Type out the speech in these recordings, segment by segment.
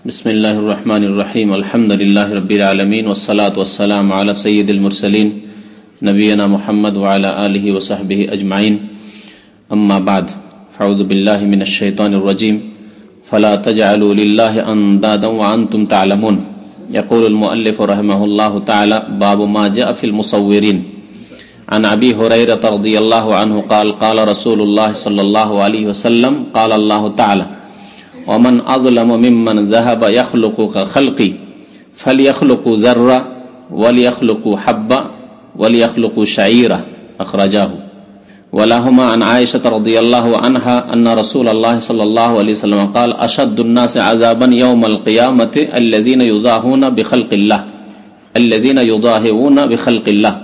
بسم الله الرحمن الرحيم الحمد لله رب العالمين والصلاة والسلام على سيد المرسلين نبينا محمد وعلى آله وصحبه أجمعين أما بعد فعوذ بالله من الشيطان الرجيم فلا تجعلوا لله أندادا وأنتم تعلمون. يقول المؤلف رحمه الله تعالى باب ما جاء في المصورين عن أبي هريرة رضي الله عنه قال قال رسول الله صلى الله عليه وسلم، قال الله تعالى ومن أظلم ممن ذهب يخلق كخلقي فليخلقوا ذرة وليخلقوا حبة وليخلقوا شعيرة أخرجاه. ولهما عن عائشة رضي الله عنها أن رسول الله صلى الله عليه وسلم قال أشد الناس عذابا يوم القيامة الذين يضاهون بخلق الله. الذين يضاهئون بخلق الله.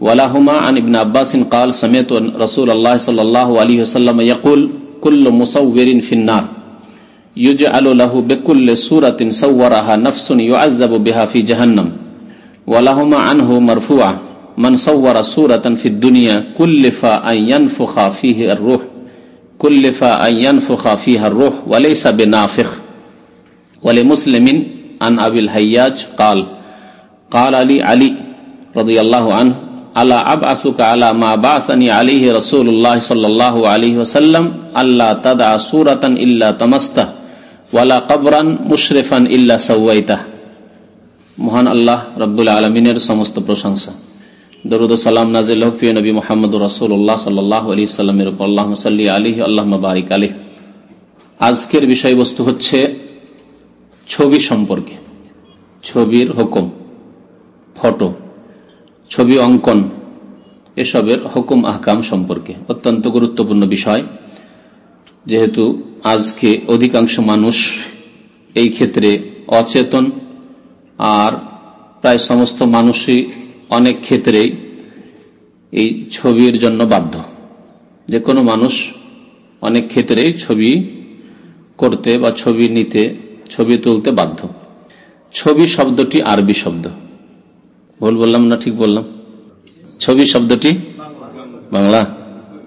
ولهما عن ابن عباس قال سمعت رسول الله صلى الله عليه وسلم يقول كل مصور في النار. يجعل له بكل سورة صورها نفس يعذب بها في جهنم. ولهما عنه مرفوعة من صور سورة في الدنيا كلف أن ينفخ فيه الروح كلف أن ينفخ فيها الروح وليس بنافخ. ولمسلم عن أبي الهياج قال قال لي علي رضي الله عنه ألا أبعثك على ما بعثني عليه رسول الله صلى الله عليه وسلم ألا تدع سورة إلا تمسته ওয়ালা কবরান মুশরেফান ইল্লা সাউইতা মহান আল্লাহ রব্বুল আলমিনের সমস্ত প্রশংসা। দরুদ সালাম নাজিল হক প্রিয় নবী মোহাম্মদ রসুল্লাহ সাল্লাহ আলী সাল্লামের উপর। আল্লাহ সাল্লি আলী আল্লাহ বারিক আলী আজকের বিষয়বস্তু হচ্ছে ছবি সম্পর্কে। ছবির হুকুম, ফটো, ছবি অঙ্কন, এসবের হুকুম আহকাম সম্পর্কে। অত্যন্ত গুরুত্বপূর্ণ বিষয়। যেহেতু আজকে অধিকাংশ মানুষ এই ক্ষেত্রে অচেতন, আর প্রায় সমস্ত মানুষই অনেক ক্ষেত্রেই এই ছবির জন্য বাধ্য। যে কোনো মানুষ অনেক ক্ষেত্রেই ছবি করতে বা ছবি নিতে, ছবি তুলতে বাধ্য। ছবি শব্দটি আরবি শব্দ। ভুল বললাম না ঠিক বললাম? ছবি শব্দটি? বাংলা।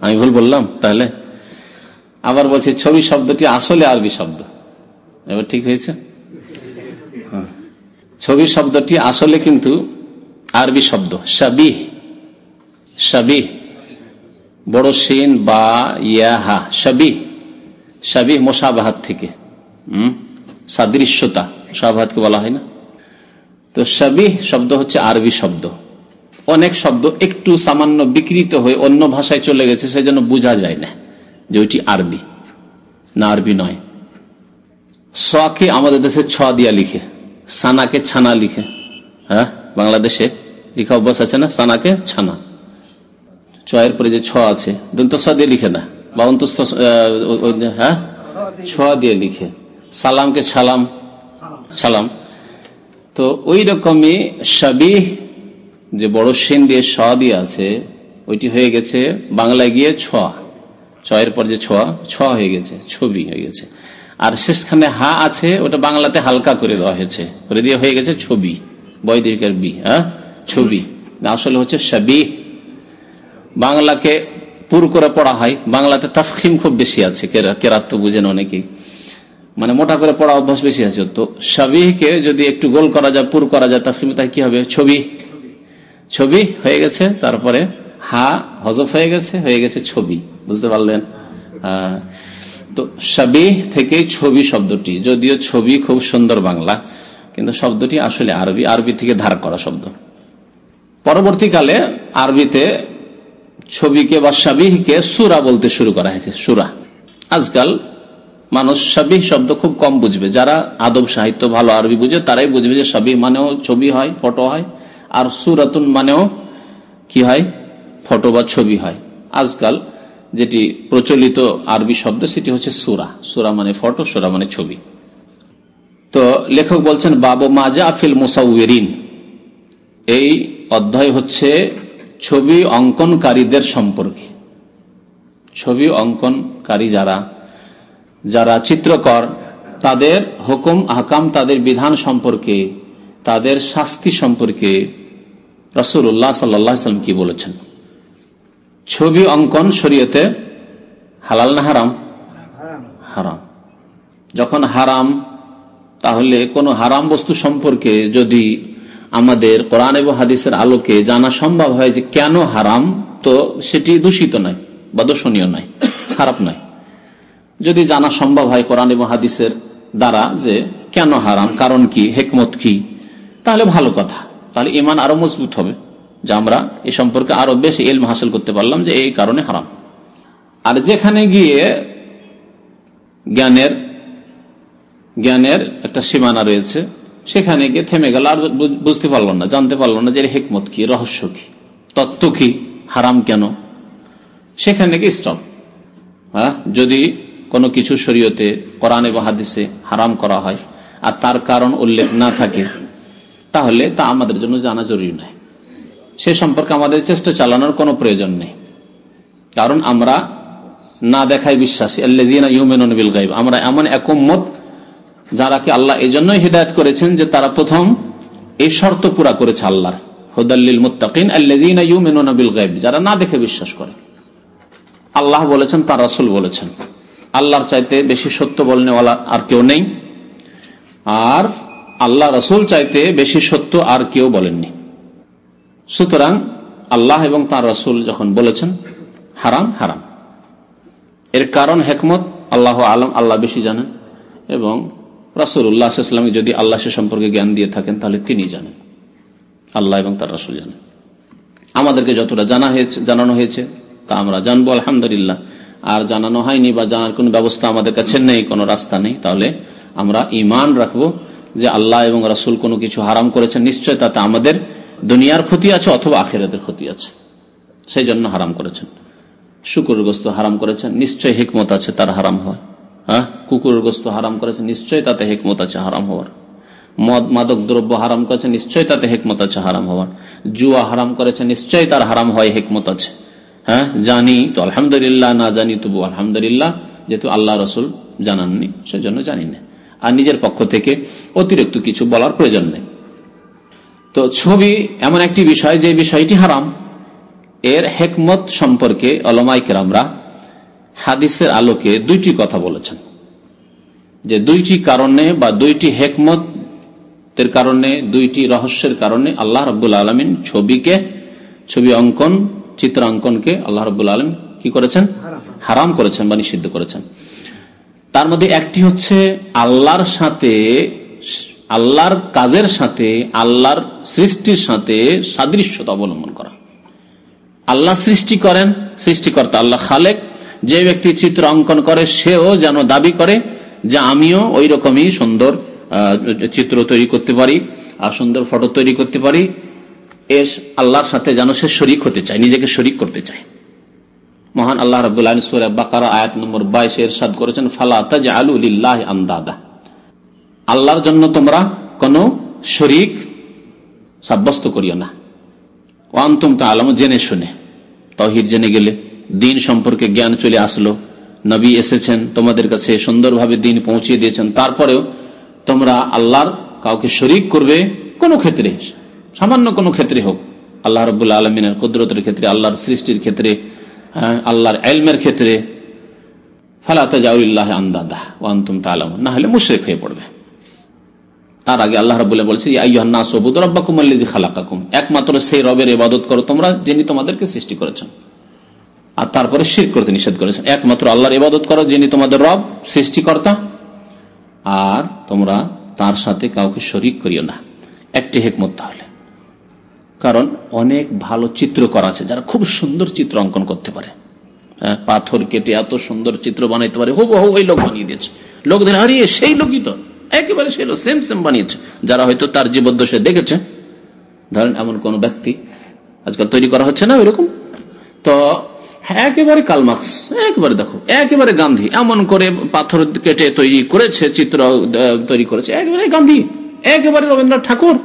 আমি ভুল বললাম তাহলে? আবার বলছি, ছবি শব্দটি আসলে আরবি শব্দ। এবার ঠিক হয়েছে? ছবি শব্দটি আসলে কিন্তু আরবি শব্দ। সাবিহ সাবিহ বড় সেন বা ইয়াহা সাবিহ সাবিহ মোসাবাহাত থেকে। হম? সাদৃশ্যতা। মোসাবাহাতকে বলা হয় না। তো সাবিহ শব্দ হচ্ছে আরবি শব্দ। অনেক শব্দ একটু সামান্য বিকৃত হয়ে অন্য ভাষায় চলে গেছে সেই জন্য বোঝা যায় না। যে ওইটি আরবি। না আরবি নয়। সকে আমাদের দেশে ছ দিয়া লিখে, সানাকে ছানা লিখে হ্যাঁ? বাংলাদেশে লিখা অভ্যাস আছে না? সানাকে ছানা। ছয়ের পরে যে ছ আছে দন্ত দিয়ে লিখে না। বা অন্তস্থ হ্যাঁ? ছ দিয়ে লিখে। সালামকে ছালাম। সালাম তো ওই রকমই সাবিহ যে বড় সেন দিয়ে স দিয়ে আছে, ওইটি হয়ে গেছে বাংলায় গিয়ে ছোয়া ছয়ের পর যে ছোয়া ছোয়া হয়ে গেছে, ছবি হয়ে গেছে। আর শেষখানে হা আছে, ওটা বাংলাতে হালকা করে দেওয়া হয়েছে। করে দিয়ে হয়ে গেছে ছবি, বৈদিকের বি হ্যাঁ? ছবি। আসলে হচ্ছে সাবি বাংলাকে পুর করে পড়া হয়। বাংলাতে তাফখিম খুব বেশি আছে কেরাত তো বুঝেন অনেকেই। মানে মোটা করে পড়া অভ্যাস বেশি আছে তো। সাবিহকে যদি একটু গোল করা যায়, পুর করা যায় তাফখিম তাই কি হবে? ছবি। ছবি হয়ে গেছে, তারপরে হা হজফ হয়ে গেছে হয়ে গেছে ছবি, বুঝতে পারলেন? তো সাবি থেকে ছবি শব্দটি, যদিও ছবি খুব সুন্দর বাংলা, কিন্তু শব্দটি আসলে আরবি আরবি থেকে ধার করা শব্দ। পরবর্তীকালে আরবিতে ছবিকে বা সাবিহকে সুরা বলতে শুরু করা হয়েছে, সুরা। আজকাল মানুষ সাবিহ শব্দ খুব কম বুঝবে, যারা আদব সাহিত্য ভালো আরবি বুঝে, তারাই বুঝবে যে সাবিহ মানেও ছবি হয়, ফটো হয়, আর সুরাতুন মানেও কি হয়? ফটো বা ছবি হয়। আজকাল যেটি প্রচলিত আরবি শব্দ, সেটি হচ্ছে সুরা। সুরা মানে ফটো, সুরা মানে ছবি। তো লেখক বলছেন, বাবু মাজা ফিল মুসাউরিন এই অধ্যায় হচ্ছে ছবি অঙ্কনকারীদের সম্পর্কে। ছবি অঙ্কনকারী যারা যারা চিত্রকর, তাদের হুকুম, আহকাম, তাদের বিধান সম্পর্কে, তাদের শাস্তি সম্পর্কে রসুল্লাহ সাল্লাম কি বলেছেন? ছবি অঙ্কন শরীয়তে হালাল না হারাম? হারাম। যখন হারাম, তাহলে কোনো হারাম বস্তু সম্পর্কে যদি আমাদের কোরআন এবং হাদিসের আলোকে জানা সম্ভব হয় যে কেন হারাম, তো সেটি দূষিত নয় বা দোষণীয় নয়, খারাপ নয়। যদি জানা সম্ভব হয় কোরআন এবং হাদিসের দ্বারা যে কেন হারাম, কারণ কি, হেকমত কি, তাহলে ভালো কথা। তাহলে ইমান আরও মজবুত হবে। যে আমরা এ সম্পর্কে আরও বেশি এলম হাসিল করতে পারলাম যে এই কারণে হারাম। আর যেখানে গিয়ে জ্ঞানের জ্ঞানের একটা সীমানা রয়েছে, সেখানে গিয়ে থেমে গেল আর বুঝতে পারল না, জানতে পারল না যে হেকমত কি রহস্য কি, তত্ত্ব কি, হারাম কেন? সেখানে গিয়ে স্টপ হ্যাঁ? যদি কোনো কিছু শরীয়তে, কোরআন এবং হাদিসে হারাম করা হয় আর তার কারণ উল্লেখ না থাকে, তাহলে তা আমাদের জন্য জানা জরুরি নয়। সে সম্পর্কে আমাদের চেষ্টা চালানোর কোনো প্রয়োজন নেই। কারণ আমরা না দেখাই বিশ্বাসী। আমরা এমন একমত যারা কি আল্লাহ এই জন্যই হৃদায়ত করেছেন যে তারা প্রথম এই শর্ত পুরা করেছে আল্লাহর। হুদাল্লিল মুতাকিন আল্লাহ বিল গাইব যারা না দেখে বিশ্বাস করে। আল্লাহ বলেছেন, তার রাসুল বলেছেন। আল্লাহর চাইতে বেশি সত্য বলনেওয়ালা আর কেউ নেই। আর আল্লাহ রসুল চাইতে বেশি সত্য আর কেউ বলেননি। সুতরাং আল্লাহ এবং তার রসুল যখন বলেছেন, হারাম হারাম। এর কারণ, হেকমত, আল্লাহ আলম, আল্লাহ বেশি জানেন এবং রাসুল উল্লাহামকে যদি আল্লাহ সে সম্পর্কে জ্ঞান দিয়ে থাকেন, তাহলে তিনি জানেন। আল্লাহ এবং তার রাসুল জানেন। আমাদেরকে যতটা জানা হয়েছে, জানানো হয়েছে, তা আমরা জানব, আলহামদুলিল্লাহ। আর জানানো হয়নি বা জানার কোন ব্যবস্থা আমাদের কাছে নেই, কোনো রাস্তা নেই, তাহলে আমরা ইমান রাখব যে আল্লাহ এবং রাসুল কোনো কিছু হারাম করেছেন, নিশ্চয় তাতে আমাদের দুনিয়ার ক্ষতি আছে অথবা আখেরাতের ক্ষতি আছে। সেই জন্য হারাম করেছেন। শুকুরের গোস্ত হারাম করেছেন নিশ্চয় হিকমত আছে তার হারাম হয় হ্যাঁ? কুকুরের গোস্ত হারাম করেছেন নিশ্চয় তাতে হেকমত আছে হারাম হওয়ার। মদ, মাদক, দ্রব্য হারাম করেছে নিশ্চয় তাতে হেকমত আছে হারাম হওয়ার। জুয়া হারাম করেছে নিশ্চয় তার হারাম হয় হেকমত আছে। হ্যাঁ? জানি তো আলহামদুলিল্লাহ, না জানি তবু আলহামদুলিল্লাহ, যেহেতু আল্লাহ রসুল জানাননি, সেজন্য জানি না। আর নিজের পক্ষ থেকে অতিরিক্ত কিছু বলার প্রয়োজন নেই। তো ছবি এমন একটি বিষয় যে বিষয়টি হারাম। এর হেকমত সম্পর্কে অলমাইকেরামরা হাদিসের আলোকে দুইটি কথা বলেছেন। যে দুইটি কারণে বা দুইটি হেকমতের কারণে, দুইটি রহস্যের কারণে আল্লাহ রব্বুল আলমিন ছবিকে, ছবি অঙ্কন চিত্রাঙ্কনকে আল্লাহ রব্বুল আলম কি করেছেন? হারাম করেছেন বা নিষিদ্ধ করেছেন। তার মধ্যে একটি হচ্ছে আল্লাহর সাথে আল্লাহর কাজের সাথে, আল্লাহর সৃষ্টির সাথে সাদৃশ্যতা অবলম্বন করা। আল্লাহ সৃষ্টি করেন, সৃষ্টিকর্তা আল্লাহ খালেক। যে ব্যক্তি চিত্র অঙ্কন করে, সেও যেন দাবি করে যে আমিও ওই রকমই সুন্দর চিত্র তৈরি করতে পারি, আর সুন্দর ফটো তৈরি করতে পারি। এর আল্লাহর সাথে যেন সে শরিক হতে চায়, নিজেকে শরিক করতে চায়। মহান আল্লাহ রবাহ বাকার আয়াত নম্বর বাইশ এর সাদ করেছেন ফালাতাজ আলুল্লাহ আন্দাদা। আল্লাহর জন্য তোমরা কোন শরিক সাব্যস্ত করিও না। অন্তম তা আলম জেনে শুনে। তহির জেনে গেলে দিন সম্পর্কে জ্ঞান চলে আসলো। নবী এসেছেন, তোমাদের কাছে সুন্দরভাবে দিন পৌঁছিয়ে দিয়েছেন। তারপরেও তোমরা আল্লাহর কাউকে শরিক করবে কোন ক্ষেত্রে, সামান্য কোনো ক্ষেত্রে হোক। আল্লাহ রবুল্লা আলমিনের কুদরতের ক্ষেত্রে, আল্লাহর সৃষ্টির ক্ষেত্রে আল্লাহর এলমের ক্ষেত্রে। ফালাতে জাউল্লাহ আন্দাদা, ও আন্তুম তালাম না হলে মুশ্রেক হয়ে পড়বে। তার আগে আল্লাহ রবুল্লাহ বলছে খালাকাকুম। একমাত্র সেই রবের ইবাদত করো তোমরা যিনি তোমাদেরকে সৃষ্টি করেছেন। আর তারপরে শির করতে নিষেধ করেছেন। একমাত্র আল্লাহর ইবাদত করো যিনি তোমাদের রব সৃষ্টিকর্তা। আর তোমরা তার সাথে কাউকে শরিক করিও না। একটি হেকমত তাহলে। কারণ অনেক ভালো চিত্র করা আছে যারা খুব সুন্দর চিত্র অঙ্কন করতে পারে। হ্যাঁ, পাথর কেটে এত সুন্দর চিত্র বানাইতে পারে। হবু হু ওই লোক বানিয়ে দিয়েছে। লোকদের হারিয়ে সেই লোকই তো। একেবারে সেই লোক সেম সেম বানিয়েছে। যারা হয়তো তার জীবদ্দশে দেখেছে ধরেন এমন কোন ব্যক্তি আজকাল তৈরি করা হচ্ছে না ওইরকম? তো একেবারে কালমার্কস একেবারে দেখো একেবারে গান্ধী এমন করে পাথর কেটে তৈরি করেছে চিত্র তৈরি করেছে একেবারে গান্ধী একেবারে রবীন্দ্রনাথ ঠাকুর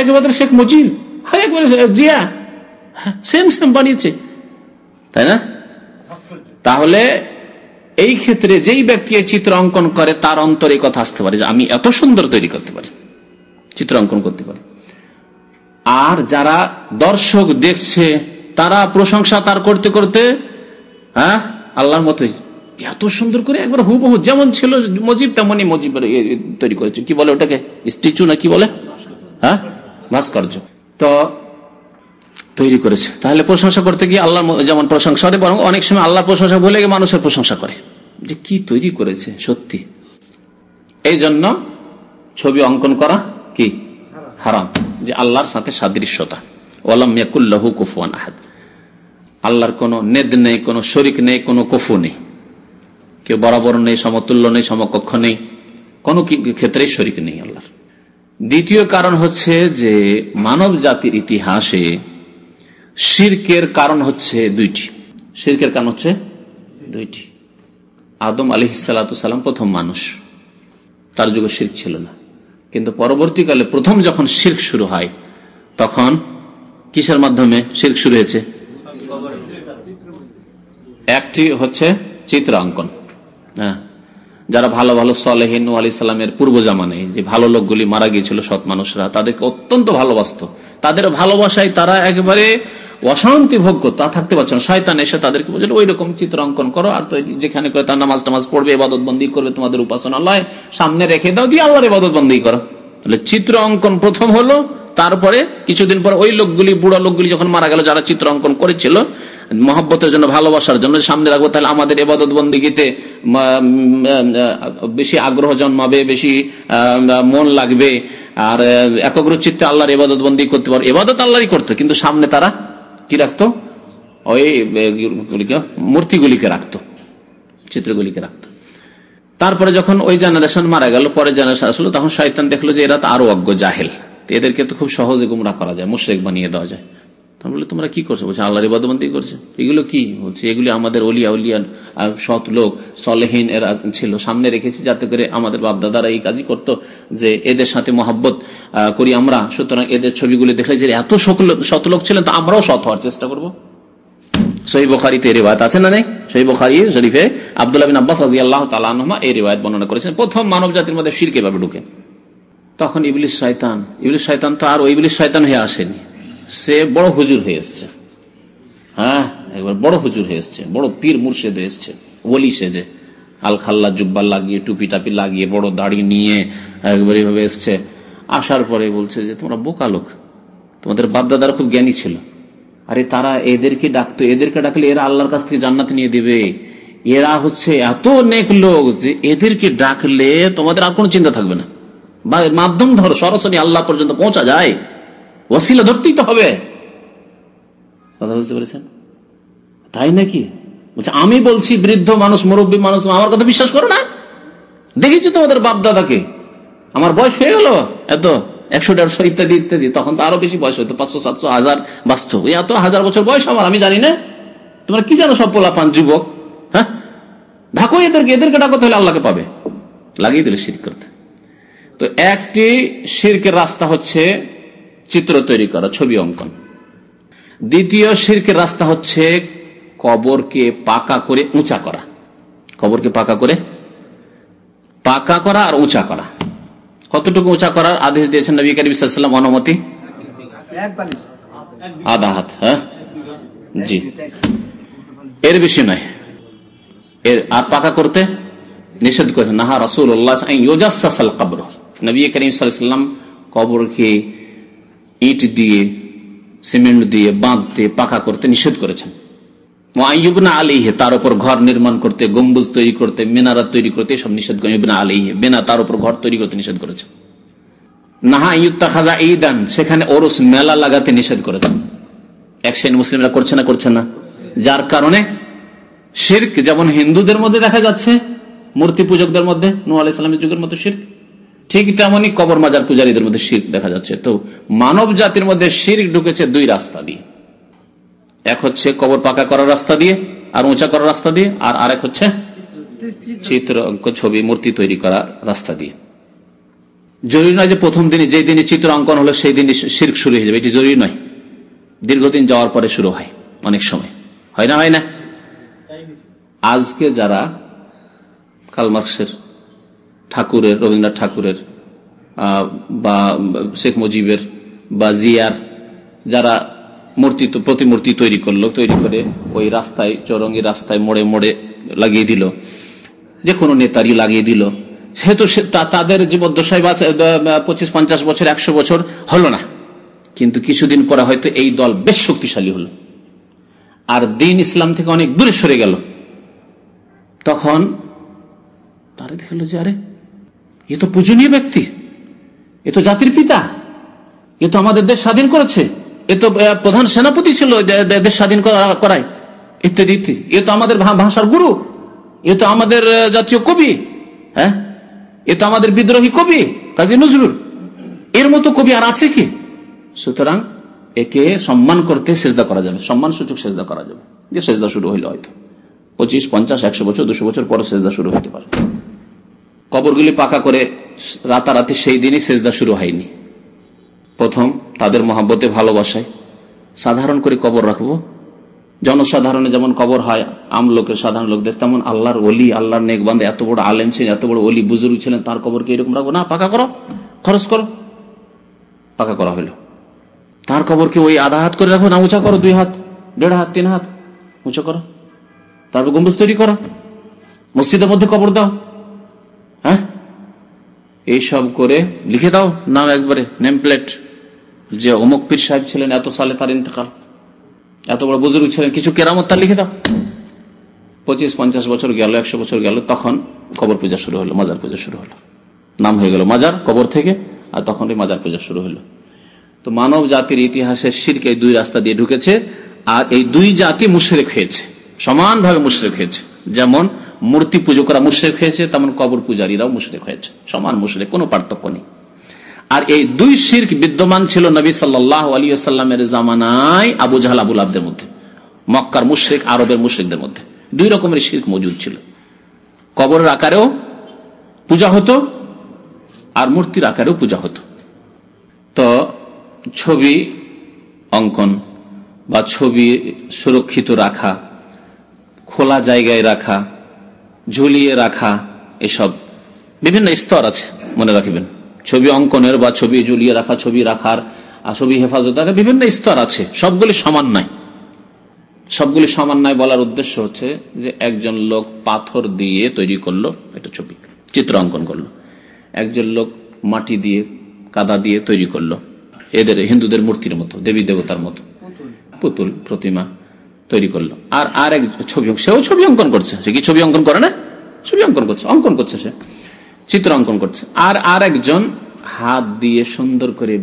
একেবারে শেখ মুজিব একেবারে জিয়া সেম সেম বানিয়েছে। তাই না? তাহলে এই ক্ষেত্রে যেই ব্যক্তি চিত্র অঙ্কন করে, তার অন্তরে কথা আসতে পারে যে আমি এত সুন্দর তৈরি করতে পারি, চিত্র অঙ্কন করতে পারি। আর যারা দর্শক দেখছে, তারা প্রশংসা তার করতে করতে হ্যাঁ আল্লাহর মতো এত সুন্দর করে একবার হুবহু যেমন ছিল মজিব, তেমনই মজিব তৈরি করেছে। কি বলে ওটাকে? স্ট্যাচু না কি বলে? হ্যাঁ ভাস্কর্য। তো তৈরি করেছে। তাহলে প্রশংসা করতে গিয়ে আল্লাহ যেমন প্রশংসা করে, বরং অনেক সময় আল্লাহ প্রশংসা ভুলে গিয়ে মানুষের প্রশংসা করে। যে কি তৈরি করেছে, সত্যি। এই জন্য ছবি অঙ্কন করা কি? হারাম। যে আল্লাহর সাথে সাদৃশ্যতা। ওলাম ইয়াকুল্লাহু কুফুয়ান আহাদ। আল্লাহর কোন নেদ নেই, কোন শরিক নেই, কোন কফু নেই। কেউ বরাবর নেই, সমতুল্য নেই, সমকক্ষ নেই। কোন ক্ষেত্রে শরিক নেই আল্লাহর। দ্বিতীয় কারণ হচ্ছে যে মানব জাতির ইতিহাসে শির্কের কারণ হচ্ছে দুইটি। শির্কের কারণ হচ্ছে দুইটি। আদম আলী সালাম প্রথম মানুষ। তার যুগে শির্ক ছিল না। কিন্তু পরবর্তীকালে প্রথম যখন শির্ক শুরু হয়, তখন কিসের মাধ্যমে শির্ক শুরু হয়েছে? একটি হচ্ছে চিত্র অঙ্কন। হ্যাঁ। যারা ভালো ভালো সলেহিন আলী সাল্লামের পূর্ব জামানে, যে ভালো লোকগুলি মারা গিয়েছিল সৎ মানুষরা, তাদেরকে অত্যন্ত ভালোবাসত। তাদের ভালোবাসায় তারা একেবারে অশান্তি ভোগ করতো তা থাকতে পারছে না। শয়তান এসে তাদেরকে বলছিল ওই রকম চিত্র অঙ্কন করো আর তো যেখানে করে তার নামাজ টামাজ পড়বে এবাদত বন্দি করবে, তোমাদের উপাসনা লয় সামনে রেখে দাও, দিয়ে আল্লাহর এবাদত বন্দি করো। তাহলে চিত্র অঙ্কন প্রথম হলো, তারপরে কিছুদিন পর ওই লোকগুলি, বুড়া লোকগুলি যখন মারা গেল, যারা চিত্র অঙ্কন করেছিল, মহব্বতের জন্য, ভালোবাসার জন্য সামনে রাখব, তাহলে আমাদের এবাদত বন্দীগীতে বেশি আগ্রহ জন্মাবে, বেশি মন লাগবে, আর একগ্র চিত্তে আল্লাহর এবাদত বন্দী করতে পারো। এবাদত আল্লাহরই করতো কিন্তু সামনে তারা কি রাখতো? ওই মূর্তিগুলিকে রাখতো, চিত্রগুলিকে রাখতো। তারপরে যখন ওই জেনারেশন মারা গেল, পরে জেনারেশন আসলো, তখন শয়তান দেখল যে এরা তো আরও অজ্ঞ জাহেল। এদেরকে তো খুব সহজে গুমরা করা যায়, মুশ্রেক বানিয়ে দেওয়া যায়। বলে তোমরা কি করছ? বলছে, আল্লাহর ইবাদবন্দি করছে। এগুলো কি? বলছে, এগুলি আমাদের অলিয়া উলিয়া সৎ লোক, সলেহীন এরা ছিল। সামনে রেখেছি যাতে করে আমাদের বাপদাদারা এই কাজই করতো যে এদের সাথে মহাব্বত করি আমরা। সুতরাং এদের ছবিগুলি দেখলে যে এত শত লোক ছিলেন, তো আমরাও সৎ হওয়ার চেষ্টা করব। তখন ইবলিশ শয়তান ইবলিশ শয়তান তো আর ওই ইবলিশ শয়তান হয়ে আসেনি। সে বড় হুজুর হয়ে এসছে। হ্যাঁ একবার বড় হুজুর হয়ে এসছে, বড় পীর মুর্শেদ এসছে বলি সেজে। আল খাল্লা জুব্বা লাগিয়ে টুপি টাপি লাগিয়ে, বড় দাড়ি নিয়ে একবার এইভাবে এসছে। আসার পরে বলছে যে, তোমরা বোকা লোক। তোমাদের বাপদাদার খুব জ্ঞানী ছিল। আরে তারা এদেরকে ডাকতো, এদেরকে ডাকলে এরা আল্লাহর কাছ থেকে জান্নাত নিয়ে দেবে। এরা হচ্ছে এত নেক লোক যে এদেরকে ডাকলে তোমাদের আর কোনো চিন্তা থাকবে না। বা মাধ্যম ধরো, সরাসরি আল্লাহ পর্যন্ত পৌঁছা যায়। ওসিলা ধরতেই তো হবে। কথা বুঝতে পেরেছেন? তাই নাকি? বলছে, আমি বলছি, বৃদ্ধ মানুষ, মুরব্বী মানুষ, আমার কথা বিশ্বাস করো না। দেখেছি তোমাদের বাপ দাদাকে আমার বয়স হয়ে গেল। এত একশো, দেড়শো ইত্যাদি ইত্যাদি। তখন তো আরও বেশি বয়স হইতো পাঁচশো, সাতশো, হাজার বাস্তব এত হাজার বছর বয়স আমার, আমি জানি না। তোমরা কি জানো সব পোলাপান যুবক? হ্যাঁ? ঢাকো এদেরকে এদেরকে ডাকো তাহলে আল্লাহকে পাবে। লাগিয়ে দিলে শির করতে। তো একটি শিরকের রাস্তা হচ্ছে চিত্র তৈরি করা ছবি অঙ্কন। দ্বিতীয় শিরকের রাস্তা হচ্ছে কবরকে পাকা করে উঁচা করা। কবরকে পাকা করে? পাকা করা আর উঁচা করা। কতটুকু উঁচা করার আদেশ দিয়েছেন নবী করিম সাল্লাম অনুমতি? আধা হাত হ্যাঁ? জি। এর বেশি নয়। এর আর পাকা করতে নিষেধ করেছেন। নাহা রসুল্লাহ কবর। নবী করিম সাল্লাম কবরকে ইট দিয়ে, সিমেন্ট দিয়ে, বাঁধ দিয়ে পাকা করতে নিষেধ করেছেন। আলিহে তার উপর ঘর নির্মাণ করতে, গম্বুজ তৈরি করতে, মেনারা তৈরি করতে সব নিষেধ আলিহে বেনা তার উপর ঘর তৈরি করতে নিষেধ নাহা খাজা সেখানে ওরস, মেলা লাগাতে নিষেধ করেছেন। এক শ্রেণি মুসলিমরা করছে না করছে না। যার কারণে শির্ক, যেমন হিন্দুদের মধ্যে দেখা যাচ্ছে, মূর্তি পূজকদের মধ্যে নু আলাইসালামের যুগের মধ্যে শির্ক। ঠিক তেমনই কবর মাজার পূজারীদের মধ্যে শির্ক দেখা যাচ্ছে। তো মানব জাতির মধ্যে শির্ক ঢুকেছে দুই রাস্তা দিয়ে। এক হচ্ছে কবর পাকা করার রাস্তা দিয়ে, আর উঁচা করার রাস্তা দিয়ে, আর আরেক হচ্ছে চিত্র ছবি, মূর্তি তৈরি করার রাস্তা দিয়ে। জরুরি নয় যে প্রথম দিনে যে দিনে চিত্র অঙ্কন হলো, সেই দিনই শির্ক শুরু হয়ে যাবে। এটি জরুরি নয়। দীর্ঘদিন যাওয়ার পরে শুরু হয় অনেক সময়। হয় না হয় না? আজকে যারা কালমার্কসের ঠাকুরের, রবীন্দ্রনাথ ঠাকুরের বা শেখ মুজিবের, বা জিয়ার যারা মূর্তি, প্রতিমূর্তি তৈরি করল, তৈরি করে ওই রাস্তায়, চৌরঙ্গি রাস্তায় মোড়ে মোড়ে লাগিয়ে দিল। যে কোনো নেতারই লাগিয়ে দিল। সেহেতু তাদের জীবদ্দশায় পঁচিশ, পঞ্চাশ বছর, একশো বছর হলো না। কিন্তু কিছুদিন পরে হয়তো এই দল বেশ শক্তিশালী হলো। আর দিন ইসলাম থেকে অনেক দূরে সরে গেল। তখন তারা দেখল যে, আরে এ তো পূজনীয় ব্যক্তি, এ তো জাতির পিতা, এ তো আমাদের দেশ স্বাধীন করেছে, এ তো প্রধান সেনাপতি ছিল দেশ স্বাধীন করায়, ইত্যাদি ইত্যাদি। এ তো আমাদের ভাষার গুরু, এ তো আমাদের জাতীয় কবি হ্যাঁ? এ তো আমাদের বিদ্রোহী কবি, কাজী নজরুল। এর মতো কবি আর আছে কি? সুতরাং একে সম্মান করতে সেজদা করা যাবে, সম্মান সূচক সেজদা করা যাবে। যে সেজদা শুরু হইল হয়তো, পঁচিশ, পঞ্চাশ, একশো বছর, দুশো বছর পরে সেজদা শুরু হতে পারে। কবরগুলি পাকা করে রাতারাতি সেই দিনই সেজদা শুরু হয়নি। প্রথম, তাদের মহাব্বতে ভালোবাসায় সাধারণ করে কবর রাখব। জনসাধারণে যেমন কবর হয়, আম লোকের সাধারণ লোকদের, তেমন আল্লাহর অলি আল্লাহর নেকবান্ধে এত বড় আলেম ছিলেন, এত বড় অলি বুজুর্গ ছিলেন, তার কবরকে এরকম রাখব। না, পাকা করো, খরচ করো, পাকা করা হলো। তার কবরকে ওই আধা হাত করে রাখো না, উঁচা করো, দুই হাত, দেড় হাত, তিন হাত, উঁচু করো। তারপর গম্বুজ তৈরি করো। মসজিদের মধ্যে কবর দাও। হ্যাঁ? এইসব করে লিখে দাও নাম একবারে নেম প্লেট যে অমুক পীর সাহেব ছিলেন, এত সালে তার ইন্তকাল। এত বড় বুজুর্গ ছিলেন, কিছু কেরামত তার লিখে দাও। পঁচিশ, পঞ্চাশ বছর গেল, একশো বছর গেল, তখন কবর পূজা শুরু হলো, মাজার পূজা শুরু হলো। নাম হয়ে গেল মাজার, কবর থেকে, আর তখন মাজার পূজা শুরু হলো। তো মানব জাতির ইতিহাসের শিরকে দুই রাস্তা দিয়ে ঢুকেছে, আর এই দুই জাতি মুশরেক হয়েছে, সমানভাবে মুশরেক হয়েছে। যেমন মূর্তি পুজো করা মুশরেক হয়েছে, তেমন কবর পূজারীরাও মুশরেক হয়েছে। সমান মুশরেক, কোনো পার্থক্য নেই। আর এই দুই শির্ক বিদ্যমান ছিল নবী সাল্লাহ আলী সাল্লামের জামানায় আবু জাহাল আবুল আবদের মধ্যে। মক্কার মুশরেক, আরবের মুশরেকদের মধ্যে। দুই রকমের শির্ক মজুদ ছিল। কবরের আকারেও পূজা হতো, আর মূর্তির আকারেও পূজা হতো। তো ছবি অঙ্কন বা ছবি সুরক্ষিত রাখা, খোলা জায়গায় রাখা ঝুলিয়ে রাখা এসব। বিভিন্ন স্তর আছে, মনে রাখবেন। ছবি অঙ্কনের বা ছবি ঝুলিয়ে রাখা, ছবি রাখার ছবি হেফাজত রাখার বিভিন্ন স্তর আছে, সবগুলি সমান নাই সবগুলি সমান নাই বলার উদ্দেশ্য হচ্ছে যে একজন লোক পাথর দিয়ে তৈরি করল একটা ছবি, চিত্র অঙ্কন করল। একজন লোক মাটি দিয়ে, কাদা দিয়ে তৈরি করল। এদের, হিন্দুদের মূর্তির মতো দেবী দেবতার মতো পুতুল, প্রতিমা। তৈরি করল। আর আর এক ছবি, সেও ছবি অঙ্কন করছে। সে কি ছবি অঙ্কন করে না? ছবি অঙ্কন করছে অঙ্কন করছে সে। চিত্র অঙ্কন করছে। আর আর একজন হাত দিয়ে সুন্দর করে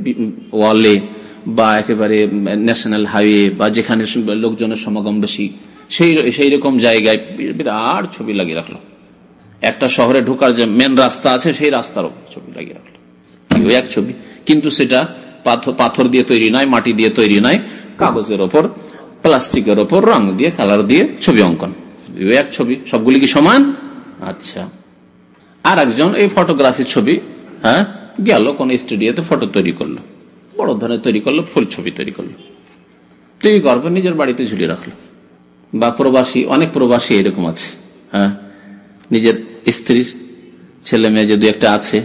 ওয়ালে বা একেবারে ন্যাশনাল হাইওয়ে বা যেখানে লোকজনের সমাগম বেশি, সেই সেই রকম জায়গায় বিরাট ছবি লাগিয়ে রাখল। একটা শহরে ঢোকার যে মেন রাস্তা আছে, সেই রাস্তারও ছবি লাগিয়ে রাখল। এক ছবি। কিন্তু সেটা পাথর দিয়ে তৈরি নয়, মাটি দিয়ে তৈরি নয়, কাগজের ওপর। প্লাস্টিকের ওপর রং দিয়ে কালার দিয়ে ছবি অঙ্কন। এক ছবি, সবগুলি কি সমান? আচ্ছা। আর একজন এই ফটোগ্রাফির ছবি হ্যাঁ গেল, কোন স্টুডিওতে ফটো তৈরি করল। বড় ধরনের তৈরি করল, ফুল ছবি তৈরি করল। করার পর নিজের বাড়িতে ঝুলিয়ে রাখল। বা প্রবাসী, অনেক প্রবাসী এরকম আছে হ্যাঁ। নিজের স্ত্রীর ছেলে মেয়ে যদি একটা আছে,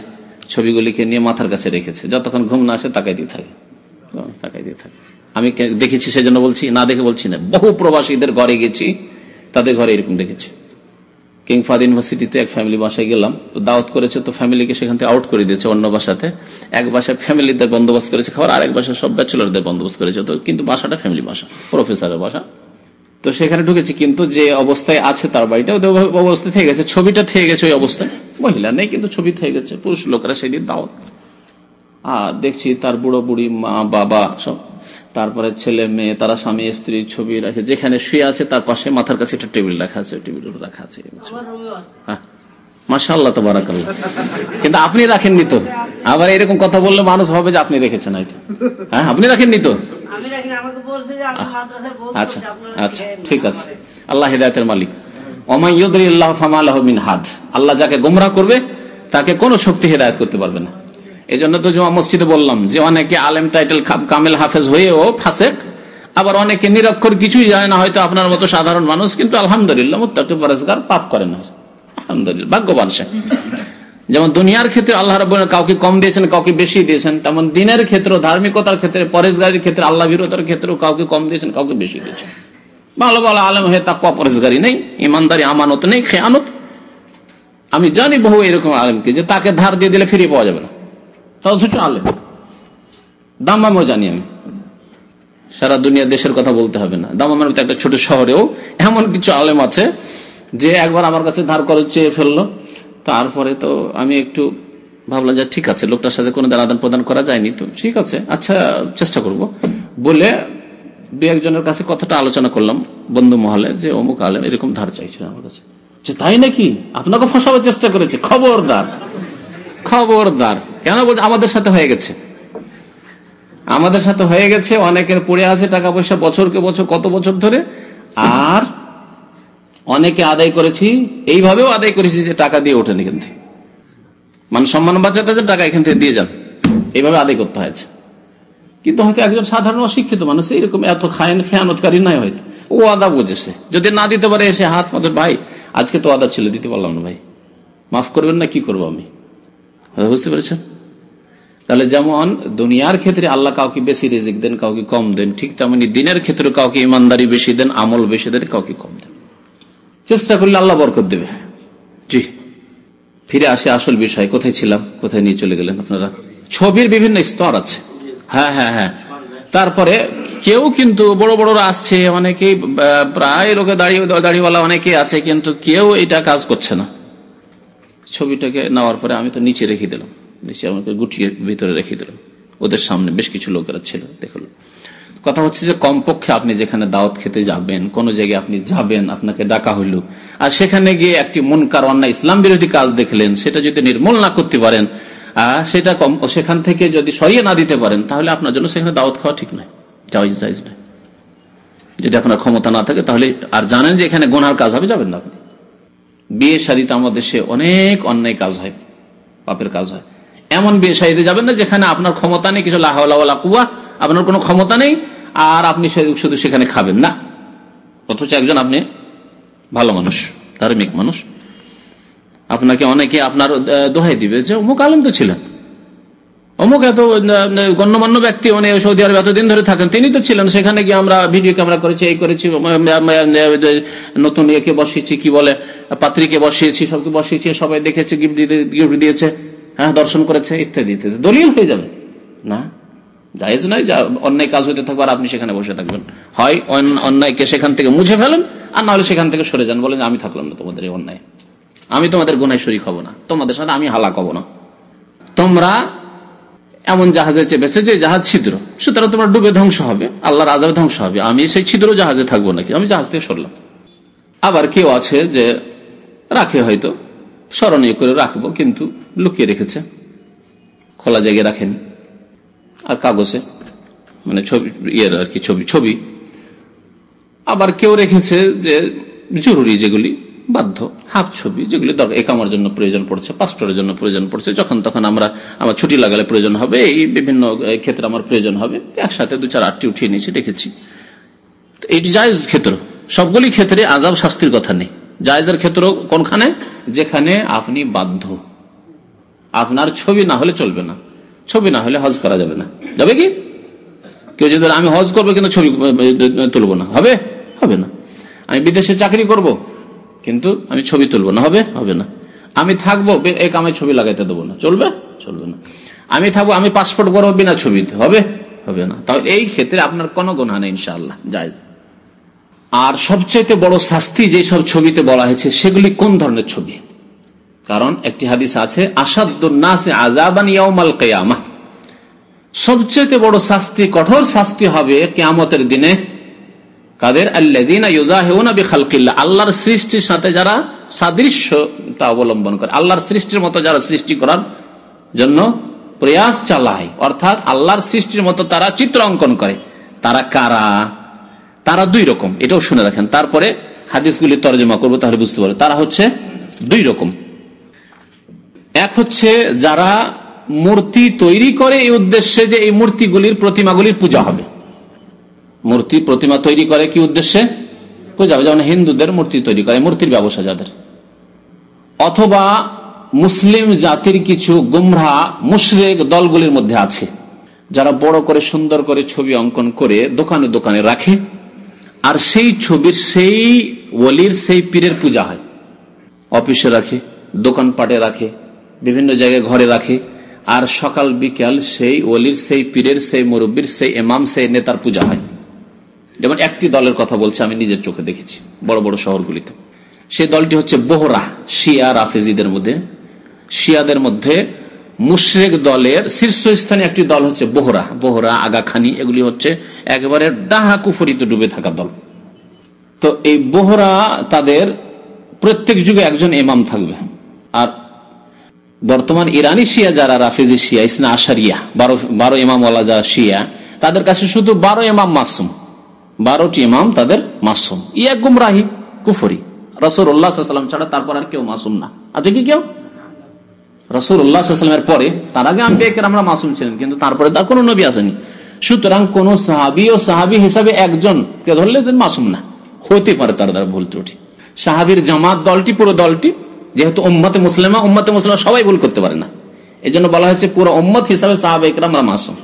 ছবিগুলিকে নিয়ে মাথার কাছে রেখেছে, যতক্ষণ ঘুম না আসে তাকাই দিয়ে থাকে। তাকাই দিয়ে থাকে। আমি দেখেছি সেজন্য বলছি, না দেখে বলছি না। বহু প্রবাসীদের ঘরে গেছি, তাদের ঘরে এরকম দেখেছি। কিং ফাদ ইউনিভার্সিটিতে এক ফ্যামিলি বাসায় গেলাম দাওয়াত করেছে, তো ফ্যামিলিকে সেখান থেকে আউট করে দিয়েছে অন্য বাসাতে। এক বাসায় ফ্যামিলিদের বন্দোবস্ত করেছে খাবার, আরেক বাসায় সব ব্যাচুলারদের বন্দোবস্ত করেছে। তো কিন্তু বাসাটা ফ্যামিলি বাসা প্রফেসরের বাসা। তো সেখানে ঢুকেছি, কিন্তু যে অবস্থায় আছে তার বাড়িটা অবস্থায় থেকে গেছে, ছবিটা থেকে গেছে ওই অবস্থায়। মহিলা নেই, কিন্তু ছবি থেকে গেছে, পুরুষ লোকেরা সেদিন দাওয়াত। দেখছি তার বুড়ো বুড়ি মা বাবা সব। তারপরে ছেলে মেয়ে তারা স্বামী স্ত্রী ছবি রাখে। যেখানে শুয়ে আছে তার পাশে মাথার কাছে একটা টেবিল রাখা আছে। টেবিল রাখা আছে হ্যাঁ। মাসাল্লাহ তো বারাকাল্লাহ কিন্তু আপনি রাখেননি তো? আবার এরকম কথা বললে মানুষ হবে যে আপনি রেখেছেন হয়তো। হ্যাঁ আপনি রাখেননি তো? আচ্ছা আচ্ছা ঠিক আছে। আল্লাহ হিদায়তের মালিক। আল্লাহ যাকে গোমরা করবে তাকে কোন শক্তি হেদায়ত করতে পারবে না। এই জন্য তো জমা মসজিদে বললাম যে অনেকে আলেম টাইটেল কামেল হাফেজ হয়েও ফাসেক, আবার অনেকে নিরক্ষর কিছুই জানে না, হয়তো আপনার মতো সাধারণ মানুষ, কিন্তু আলহামদুলিল্লাহ মুত্তাকি পরেজগার পাপ করে না। আলহামদুলিল্লাহ, ভাগ্যবান সে। যেমন দুনিয়ার ক্ষেত্রে আল্লাহ রব কাউকে কম দিয়েছেন, কাউকে বেশি দিয়েছেন, তেমন দিনের ক্ষেত্রে ধার্মিকতার ক্ষেত্রে পরেশগারির ক্ষেত্রে, আল্লাহ বিরতার ক্ষেত্রেও কাউকে কম দিয়েছেন, কাউকে বেশি দিয়েছেন। ভালো ভালো আলম হয়ে তা পরেশগারি নেই, ইমানদারি আমানত নেই, খেয়ানত। আমি জানি বহু এরকম আলমকে যে তাকে ধার দিয়ে দিলে ফিরিয়ে পাওয়া যাবে না। অথচ আলেম দামামও জানি আমি। সারা দুনিয়া দেশের কথা বলতে হবে না। দামামের একটা ছোট শহরেও এমন কিছু আলেম আছে যে একবার আমার কাছে ধার করে চেয়ে ফেলল। তারপরে তো আমি একটু ভাবলাম যে ঠিক আছে, লোকটার সাথে কোনো আদান প্রদান করা যায়নি। তো ঠিক আছে আচ্ছা চেষ্টা করব। বলে দু একজনের কাছে কথাটা আলোচনা করলাম বন্ধু মহলে যে অমুক আলেম এরকম ধার চাইছিল আমার কাছে। তাই নাকি? আপনাকে ফসাবার চেষ্টা করেছে। খবরদার। খবরদার। কেন বলছে আমাদের সাথে হয়ে গেছে? আমাদের সাথে হয়ে গেছে, অনেকের পড়ে আছে টাকা পয়সা বছরকে বছর, কত বছর ধরে? আর অনেকে আদায় করেছি, এইভাবেও আদায় করেছি যে টাকা দিয়ে ওঠেন এখান থেকে। মান সম্মান বাঁচাতে টাকা এখান থেকে দিয়ে যান, এইভাবে আদায় করতে হয়েছে। কিন্তু হয়তো একজন সাধারণ অশিক্ষিত মানুষ, এইরকম এত খায়ন, খেয়ানতকারী নয় হয়তো। ও আদা বুঝেছে। যদি না দিতে পারে এসে হাত মাদের ভাই, আজকে তো আদা ছিল, দিতে পারলাম না, ভাই। মাফ করবেন না, কি করব আমি? বুঝতে পেরেছেন? তাহলে যেমন দুনিয়ার ক্ষেত্রে আল্লাহ কাউকে বেশি রিজিক দেন, কাউকে কম দেন, ঠিক তেমনি দিনের ক্ষেত্রে কাউকে ইমানদারি বেশি দেন, আমল বেশি দেন, কাউকে কম দেন। চেষ্টা করলে আল্লাহ বরকত দেবে। জি, ফিরে আসে আসল বিষয়, কোথায় ছিলাম, কোথায় নিয়ে চলে গেলেন আপনারা? ছবির বিভিন্ন স্তর আছে। হ্যাঁ হ্যাঁ হ্যাঁ। তারপরে কেউ কিন্তু বড় বড়রা আসছে, অনেকেই প্রায় লোকে দাঁড়িয়ে দাঁড়িয়েওয়ালা অনেকে আছে, কিন্তু কেউ এটা কাজ করছে না। ছবিটাকে নেওয়ার পরে আমি তো নিচে রেখে দিলাম। নিচে আমাকে গুটিয়ে ভিতরে রেখে দিলাম ওদের সামনে বেশ কিছু লোকেরা ছিল, দেখল। কথা হচ্ছে যে, কমপক্ষে আপনি যেখানে দাওয়াত খেতে যাবেন, কোন জায়গায় আপনি যাবেন, আপনাকে ডাকা হইল। আর সেখানে গিয়ে একটি মনকার, অন্যায় ইসলাম বিরোধী কাজ দেখলেন, সেটা যদি নির্মূল না করতে পারেন সেটা কম সেখান থেকে যদি সরিয়ে না দিতে পারেন, তাহলে আপনার জন্য সেখানে দাওয়াত খাওয়া ঠিক নয়, জায়জ জায়জ নয়। যদি আপনার ক্ষমতা না থাকে, তাহলে আর জানেন যে এখানে গোনার কাজ হবে, যাবেন না আপনি। বিয়ে শাড়িতে আমাদের দেশে অনেক অন্যায় কাজ হয়, পাপের কাজ হয়। এমন বিয়ে যাবেন না যেখানে আপনার ক্ষমতা নেই, কিছু লাহওয়ালা কুয়া, আপনার কোনো ক্ষমতা নেই, আর আপনি শুধু সেখানে খাবেন, না। অথচ একজন আপনি ভালো মানুষ, ধার্মিক মানুষ। আপনাকে অনেকে আপনার দোহাই দিবে যে, অমুক আলম তো ছিলেন। অমুক এত গণ্যমান্য ব্যক্তি মানে সৌদি আরব এতদিন ধরে থাকেন, তিনি তো ছিলেন। সেখানে গিয়ে আমরা ভিডিও ক্যামেরা করেছি, এই করেছি নতুন ইয়েকে বসিয়েছি, কি বলে, পাত্রীকে বসিয়েছি, সবকে বসিয়েছি, সবাই দেখেছে গিফট দিয়েছে। হ্যাঁ দর্শন করেছে, ইত্যাদি ইত্যাদি। দলিল হয়ে যাবে। না, জায়েজ নয় অন্যায় কাজ হইতে থাকবে আর আপনি সেখানে বসে থাকবেন। হয় অন্যায়কে সেখান থেকে মুছে ফেলেন, আর না হলে সেখান থেকে সরে যান, বলেন আমি থাকলাম না তোমাদের এই অন্যায়। আমি তোমাদের গুনায় শরিক হব না, তোমাদের সাথে আমি হালাক হব না। তোমরা এমন জাহাজে চেপেছে যে জাহাজ ছিদ্র, সুতরাং তোমার ডুবে ধ্বংস হবে, আল্লাহর আজাবে ধ্বংস হবে। আমি সেই ছিদ্র জাহাজে থাকব নাকি? আমি জাহাজ থেকে সরলাম। আবার কেউ আছে যে রাখে হয়তো স্মরণীয় করে রাখব, কিন্তু লুকিয়ে রেখেছে। খোলা জায়গায় রাখেনি। আর কাগজে মানে ছবি, ইয়ের আর কি ছবি ছবি। আবার কেউ রেখেছে যে জরুরি যেগুলি, বাধ্য, হাফ ছবি, যেগুলি দরকার। একামার জন্য প্রয়োজন পড়ছে পাসপোর্টের জন্য প্রয়োজন পড়ছে। যখন তখন আমরা, আমার ছুটি লাগালে প্রয়োজন হবে, এই বিভিন্ন ক্ষেত্রে আমার প্রয়োজন হবে। একসাথে দু চার আটটি উঠিয়ে নিয়েছি, রেখেছি। এটি জায়জ ক্ষেত্র। সবগুলি ক্ষেত্রে আজাব শাস্তির কথা নেই। জায়জের ক্ষেত্র কোনখানে? যেখানে আপনি বাধ্য। আপনার ছবি না হলে চলবে না। ছবি না হলে হজ করা যাবে না। যাবে কি? কেউ যদি আমি হজ করব কিন্তু ছবি তুলবো না। হবে? হবে না। আমি বিদেশে চাকরি করব কিন্তু আমি ছবি তুলবো না। হবে? হবে না। আমি থাকব এক আমি ছবি লাগাইতে দেবো না। চলবে? চলবে না। আমি থাকব, আমি পাসপোর্ট করব বিনা ছবিতে। হবে? হবে না। তাহলে এই ক্ষেত্রে আপনার কোনো গোনা নেই, ইনশাআল্লাহ, জায়জ। আর সবচাইতে বড় শাস্তি যে সব ছবিতে বলা হয়েছে, সেগুলি কোন ধরনের ছবি? কারণ একটি হাদিস আছে আসাদুন্নাস সবচেয়ে বড় শাস্তি, কঠোর শাস্তি হবে কেয়ামতের দিনে কাদের? আল্লাহ আল্লাহর সৃষ্টির সাথে যারা সাদৃশ্যতা অবলম্বন করে, আল্লাহর সৃষ্টির মতো যারা সৃষ্টি করার জন্য প্রয়াস চালায়, অর্থাৎ আল্লাহর সৃষ্টির মতো তারা চিত্র অঙ্কন করে। তারা কারা? তারা দুই রকম, এটাও শুনে রাখেন। তারপরে হাদিসগুলি তরজমা করব, তাহলে বুঝতে পারবে। তারা হচ্ছে দুই রকম। এক হচ্ছে যারা মূর্তি তৈরি করে এই উদ্দেশ্যে যে এই মূর্তিগুলির প্রতিমাগুলির পূজা হবে। মূর্তি প্রতিমা তৈরি করে কি উদ্দেশ্যে? পূজা হবে। যেমন হিন্দুদের মূর্তি তৈরি করে, মূর্তির ব্যবসা যাদের। অথবা মুসলিম জাতির কিছু গুমরা, মুশরেক দলগুলির মধ্যে আছে, যারা বড় করে সুন্দর করে ছবি অঙ্কন করে দোকানে দোকানে রাখে। আর সেই ছবির সেই ওলির সেই পীরের পূজা হয়। অফিসে রাখে, দোকানপাটে রাখে, বিভিন্ন জায়গায় ঘরে রাখে। আর সকাল, বিকাল সেই ওলির সেই পীরের সেই মুরব্বীর সেই এমাম সেই নেতার পূজা হয়। যেমন একটি দলের কথা বলছে, আমি নিজের চোখে দেখেছি, বড় বড় শহরগুলিতে। সেই দলটি হচ্ছে বোহরা শিয়া, রাফেজিদের মধ্যে। শিয়াদের মধ্যে মুশরেক দলের শীর্ষস্থানীয় একটি দল হচ্ছে বোহরা। বোহরা, আগাখানি, এগুলি হচ্ছে একেবারে ডাহা কুফরিতে ডুবে থাকা দল। তো এই বোহরা তাদের প্রত্যেক যুগে একজন এমাম থাকবে। আর বর্তমান ইরানি শিয়া যারা, রাফেজি শিয়া, ইসনা আশারিয়া, বারো বারো ওয়ালা যারা শিয়া, তাদের কাছে শুধু বারো এমাম মাসুম। বারোটি ইমাম তাদের মাসুম। ইয়া গুমরাহি কুফরি। রসুর উল্লাহাম ছাড়া তারপর আর কেউ মাসুম না। আছে কি কেউ? রসুর উল্লাহামের পরে, তার আগে আমি আমরা মাসুম ছিলেন, কিন্তু তারপরে তার কোন নবী আসেনি সুতরাং কোন সাহাবি ও সাহাবি হিসাবে একজন কে ধরলে মাসুম না। হতে পারে তার দ্বারা ভুল ত্রুটি। সাহাবির জামাত দলটি, পুরো দলটি, যেহেতু উম্মতে মুসলিমা উম্মতে মুসলিমা সবাই ভুল করতে পারে না। এই জন্য বলা হয়েছে পুরো উম্মত হিসাবে সাহাব একরামরা মাসুম।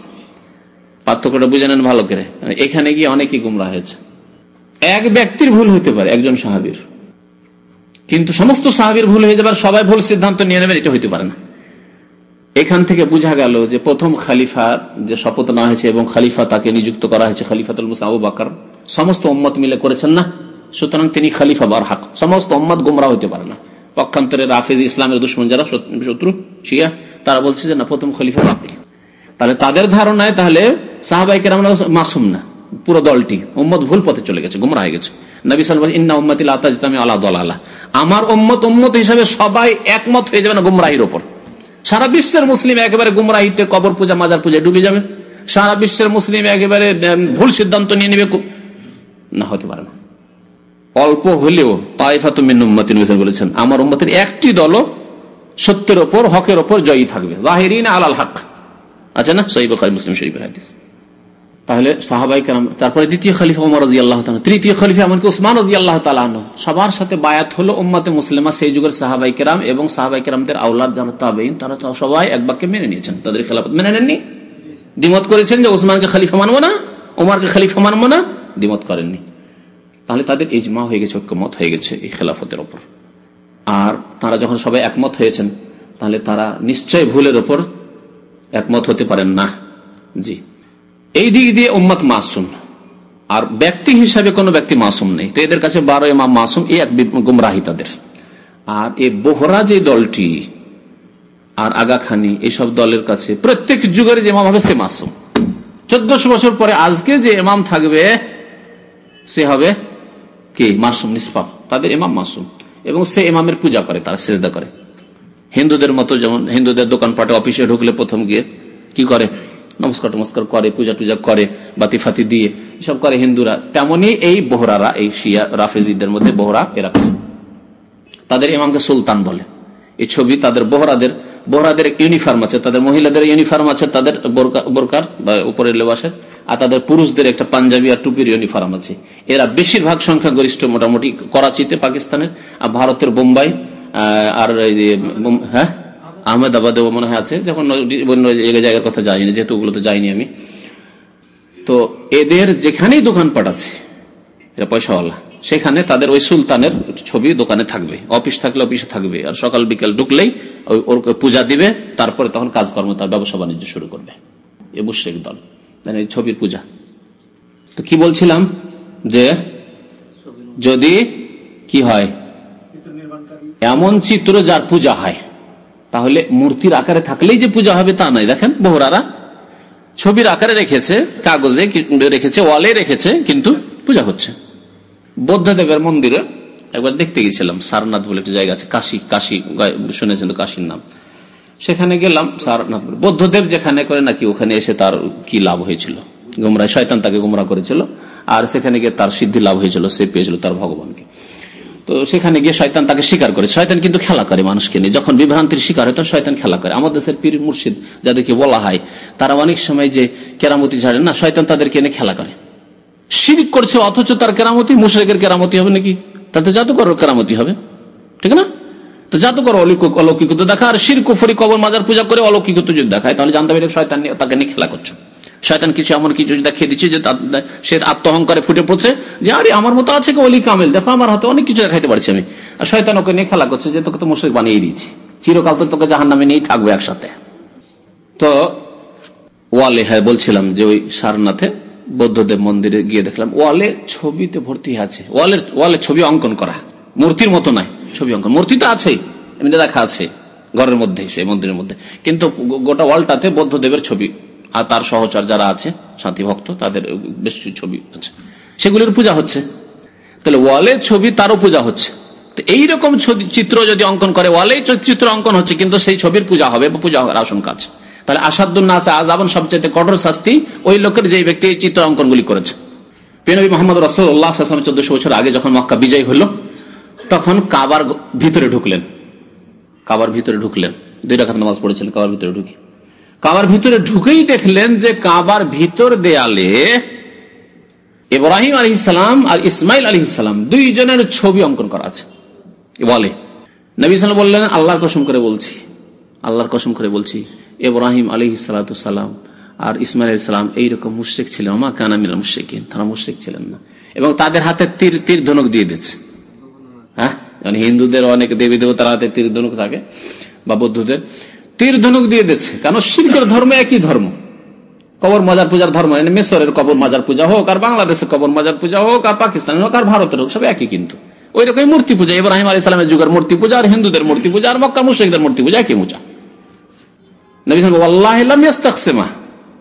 পার্থক্যটা বুঝে নেন ভালো করে। এখানে গিয়ে অনেকেই গুমরা হয়েছে। এক ব্যক্তির ভুল হতে পারে, একজন সাহাবির। কিন্তু সমস্ত সাহাবির ভুল হয়ে যাবার সবাই ভুল সিদ্ধান্ত নিয়ে নেবেন এটা হইতে পারে না। এখান থেকে বোঝা গেল যে প্রথম খালিফার যে শপথ নেওয়া হয়েছে এবং খালিফা তাকে নিযুক্ত করা হয়েছে খালিফাতুল মুসলাম আবু বাকর, সমস্ত উম্মত মিলে করেছেন না। সুতরাং তিনি খালিফা বার হাক। সমস্ত উম্মত গুমরা হইতে পারে না। পক্ষান্তরে রাফেজ ইসলামের দুশ্মন যারা শত্রু, শিয়া, তারা বলছে যে না, প্রথম খলিফা বাতিল। তাহলে তাদের ধারণায় তাহলে সাহাবাইকে আমরা মাসুম না। পুরো দলটি, উম্মত ভুল পথে চলে গেছে গুমরা হয়ে গেছে। নবী সাল ইন্না আতাজতামি আল্লাহ আমার উম্মত উম্মত হিসাবে সবাই একমত হয়ে যাবে না গুমরাহির ওপর। সারা বিশ্বের মুসলিম একেবারে গুমরাহিতে কবর পূজা, মাজার পূজা ডুবে যাবে। সারা বিশ্বের মুসলিম একেবারে ভুল সিদ্ধান্ত নিয়ে নেবে না, হতে পারে না। অল্প হলেও তাইফাতুমিনুম্মতিন বলেছেন, আমার উম্মতের একটি দল সত্যের ওপর, হকের ওপর জয়ী থাকবে। জাহিরিন আলাল হক। আছে না? সহি বখারি, মুসলিম শরীফের হাদিস। তাহলে সাহাবাই কেরাম, তারপরে দ্বিতীয় খলিফা উমর রাজি আল্লাহ তৃতীয় খলিফা এমনকি উসমান রাজি আল্লাহ তালাহ সবার সাথে বায়াত হলো উম্মাতে মুসলিমা, সেই যুগের সাহাবাই কেরাম এবং সাহাবাই কেরামদের আউলাদ যারা তাবেইন তারা সবাই এক বাক্যে মেনে নিয়েছেন। তাদের খেলাফত মেনে নেননি? দ্বিমত করেছেন যে উসমানকে খালিফা মানবো না, উমারকে খালিফা মানবো না, দ্বিমত করেননি। তাহলে তাদের ইজমা হয়ে গেছে, ঐক্যমত হয়ে গেছে এই খেলাফতের ওপর। আর তারা যখন সবাই একমত হয়েছেন, তাহলে তারা নিশ্চয় ভুলের ওপর একমত হতে পারেন না। জি। এই দিক দিয়ে উম্মত মাসুম। আর ব্যক্তি হিসাবে কোনো ব্যক্তি মাসুম নেই। তো এদের কাছে বারো এমা মাসুম, এই এক গুমরাহি তাদের। আর এই বোহরা যে দলটি, আর আগাখানি এইসব দলের কাছে প্রত্যেক যুগের যে এমাম হবে সে মাসুম। চোদ্দশো বছর পরে আজকে যে এমাম থাকবে, সে হবে কে? মাসুম, নিষ্পাপ। তাদের এমাম মাসুম। এবং সে এমামের পূজা করে, তারা সেজদা করে। হিন্দুদের মতো যেমন, হিন্দুদের দোকানপাটে অফিসে ঢুকলে প্রথম গিয়ে কি করে? নমস্কার, টমস্কার করে পূজা টুজা করে বাতি ফাতি দিয়ে সব করে হিন্দুরা। তেমনি এই বোহরারা, এই শিয়া, রাফেজিদের মধ্যে বোহরা এরা। তাদের ইমামকে সুলতান বলে। এই ছবি তাদের বোহরাদের বোহরাদের ইউনিফর্ম আছে, তাদের মহিলাদের ইউনিফর্ম আছে, তাদের বোরকার, বা উপরের লেবাসের আর তাদের পুরুষদের একটা পাঞ্জাবি আর টুপির ইউনিফর্ম আছে। এরা বেশিরভাগ সংখ্যা গরিষ্ঠ মোটামুটি করাচিতে পাকিস্তানের, আর ভারতের বোম্বাই আর হ্যাঁ? আহমেদাবাদে মনে হয় আছে, যখন জায়গার কথা যাইনি, যেহেতু ওগুলো তো যাইনি আমি। তো এদের যেখানেই দোকানপাট আছে, এরা পয়সাওয়ালা, সেখানে তাদের ওই সুলতানের ছবি দোকানে থাকবে। অফিস থাকলে অফিসে থাকবে, আর সকাল বিকেল ঢুকলেই ওর পূজা দিবে, তারপরে তখন কাজকর্ম, তার ব্যবসা বাণিজ্য শুরু করবে। এ মুশ্রিক দল মানে ছবির পূজা। তো কি বলছিলাম? যে যদি কি হয়, এমন চিত্র যার পূজা হয় তাহলে মূর্তির আকারে থাকলেই যে পূজা হবে তা নাই দেখেন বহুরারা ছবির আকারে রেখেছে, কাগজে রেখেছে, ওয়ালে রেখেছে, কিন্তু পূজা হচ্ছে। বৌদ্ধদেবের মন্দিরে একবার দেখতে গেছিলাম, সারনাথ বলে একটা জায়গা আছে, কাশি কাশি শুনেছেন কাশির নাম। সেখানে গেলাম সারনাথ বলে। বৌদ্ধদেব যেখানে করে নাকি ওখানে এসে তার কি লাভ হয়েছিল? গুমরা শয়তান তাকে গুমরা করেছিল। আর সেখানে গিয়ে তার সিদ্ধি লাভ হয়েছিল, সে পেয়েছিল তার ভগবানকে। তো সেখানে গিয়ে শয়তান তাকে স্বীকার করে। শয়তান কিন্তু খেলা করে মানুষকে নিয়ে। যখন বিভ্রান্তির শিকার হয়, তখন শয়তান খেলা করে। আমাদের দেশের পীর মুর্শিদ যাদেরকে বলা হয়, তারা অনেক সময় যে কেরামতি ঝাড়ে। না, শয়তান তাদেরকে এনে খেলা করে। শিরিক করছে, অথচ তার কেরামতি মুশ্রেকের কেরামতি হবে নাকি? তাতে জাদুকর কেরামতি হবে। ঠিক না? তো জাদুকর অলৌকিকতা দেখা আর শির কুফরি কবর মাজার পূজা করে অলৌকিকতা যদি দেখায়, তাহলে জানতে পারি শয়তান তাকে নিয়ে খেলা করছে। শয়তান কিছু এমন কিছু দেখিয়ে দিচ্ছে যে সে আত্মহংকারে ফুটে পড়ছে যে, আরে, আমার মতো আছে কি অলি কামেল। দেখো, আমার হাতে অনেক কিছু দেখাইতে পারছি আমি। আর শয়তান ওকে নিয়ে খেলা করছে যে, তোকে তো মুশ্রিক বানিয়ে দিয়েছি। চিরকাল তো তোকে জাহান নামে নিয়েই থাকব একসাথে। তো ওয়ালে হ্যাঁ বলছিলাম যে ওই সারনাথে বৌদ্ধদেব মন্দিরে গিয়ে দেখলাম, ওয়ালে ছবিতে ভর্তি আছে। ওয়ালের ওয়ালে ছবি অঙ্কন করা। মূর্তির মতো নয়, ছবি অঙ্কন। মূর্তি তো আছেই, এমনি দেখা আছে, ঘরের মধ্যে, সেই মন্দিরের মধ্যে। কিন্তু গোটা ওয়ালটাতে বৌদ্ধদেবের ছবি। আর তার সহচর যারা আছে, সাথী ভক্ত, তাদের বেশ কিছু ছবি আছে। সেগুলির পূজা হচ্ছে। তাহলে ওয়ালে ছবি তারও পূজা হচ্ছে। তো এইরকম চিত্র যদি অঙ্কন করে, ওয়ালে চিত্র অঙ্কন হচ্ছে, কিন্তু সেই ছবির পূজা হবে বা পূজা হওয়ার আশঙ্কা আছে তাহলে আসাদুল্নাহ আজাবন সবচেয়ে কঠোর শাস্তি ওই লোকের যে ব্যক্তি এই চিত্র অঙ্কনগুলি করেছে। পেনবী মোহাম্মদ রসুল্লাহ চোদ্দশো বছর আগে যখন মক্কা বিজয় হলো, তখন কাবার ভিতরে ঢুকলেন। কাবার ভিতরে ঢুকলেন। দুই রাখাত নামাজ পড়েছিলেন কাবার ভিতরে ঢুকে। কাবার ভিতরে ঢুকেই দেখলেন যে কাবার ভিতর দেয়ালে ইব্রাহিম আলী ইসলাম আর ইসমাইল আলী ইসলাম দুইজনের ছবি অঙ্কন করা আছে। বলে, নবী সাল্লাম বললেন, আল্লাহর কসম করে বলছি, আল্লাহর কসম করে বলছি, ইব্রাহিম আলী সালাম আর ইসমাইল ইসলাম এইরকম মুশ্রিক ছিলেন। মা কানামিল মুশ্রিক তারা মুশ্রিক ছিলেন না। এবং তাদের হাতে তীর তীর ধনুক দিয়ে দিচ্ছে। হ্যাঁ? হিন্দুদের অনেক দেবী দেবতার হাতে তীর ধনুক থাকে বা বৌদ্ধদের। তীর ধনুক দিয়ে দিচ্ছে। কেন? শিল্পের ধর্ম একই ধর্ম। কবর মাজার পূজার ধর্ম মেসরের কবর মাজার পূজা হোক, আর বাংলাদেশের কবর মাজার পূজা হোক, আর পাকিস্তানের হোক, আর ভারতের হোক, সব একই কিন্তু। ওই রকম মূর্তি পূজা। ইব্রাহিম আলী ইসলামের যুগের মূর্তি পূজা, আর হিন্দুদের মূর্তি পূজা, আর মক্কা মুশ্রিকদের মূর্তি পূজা একই পূজা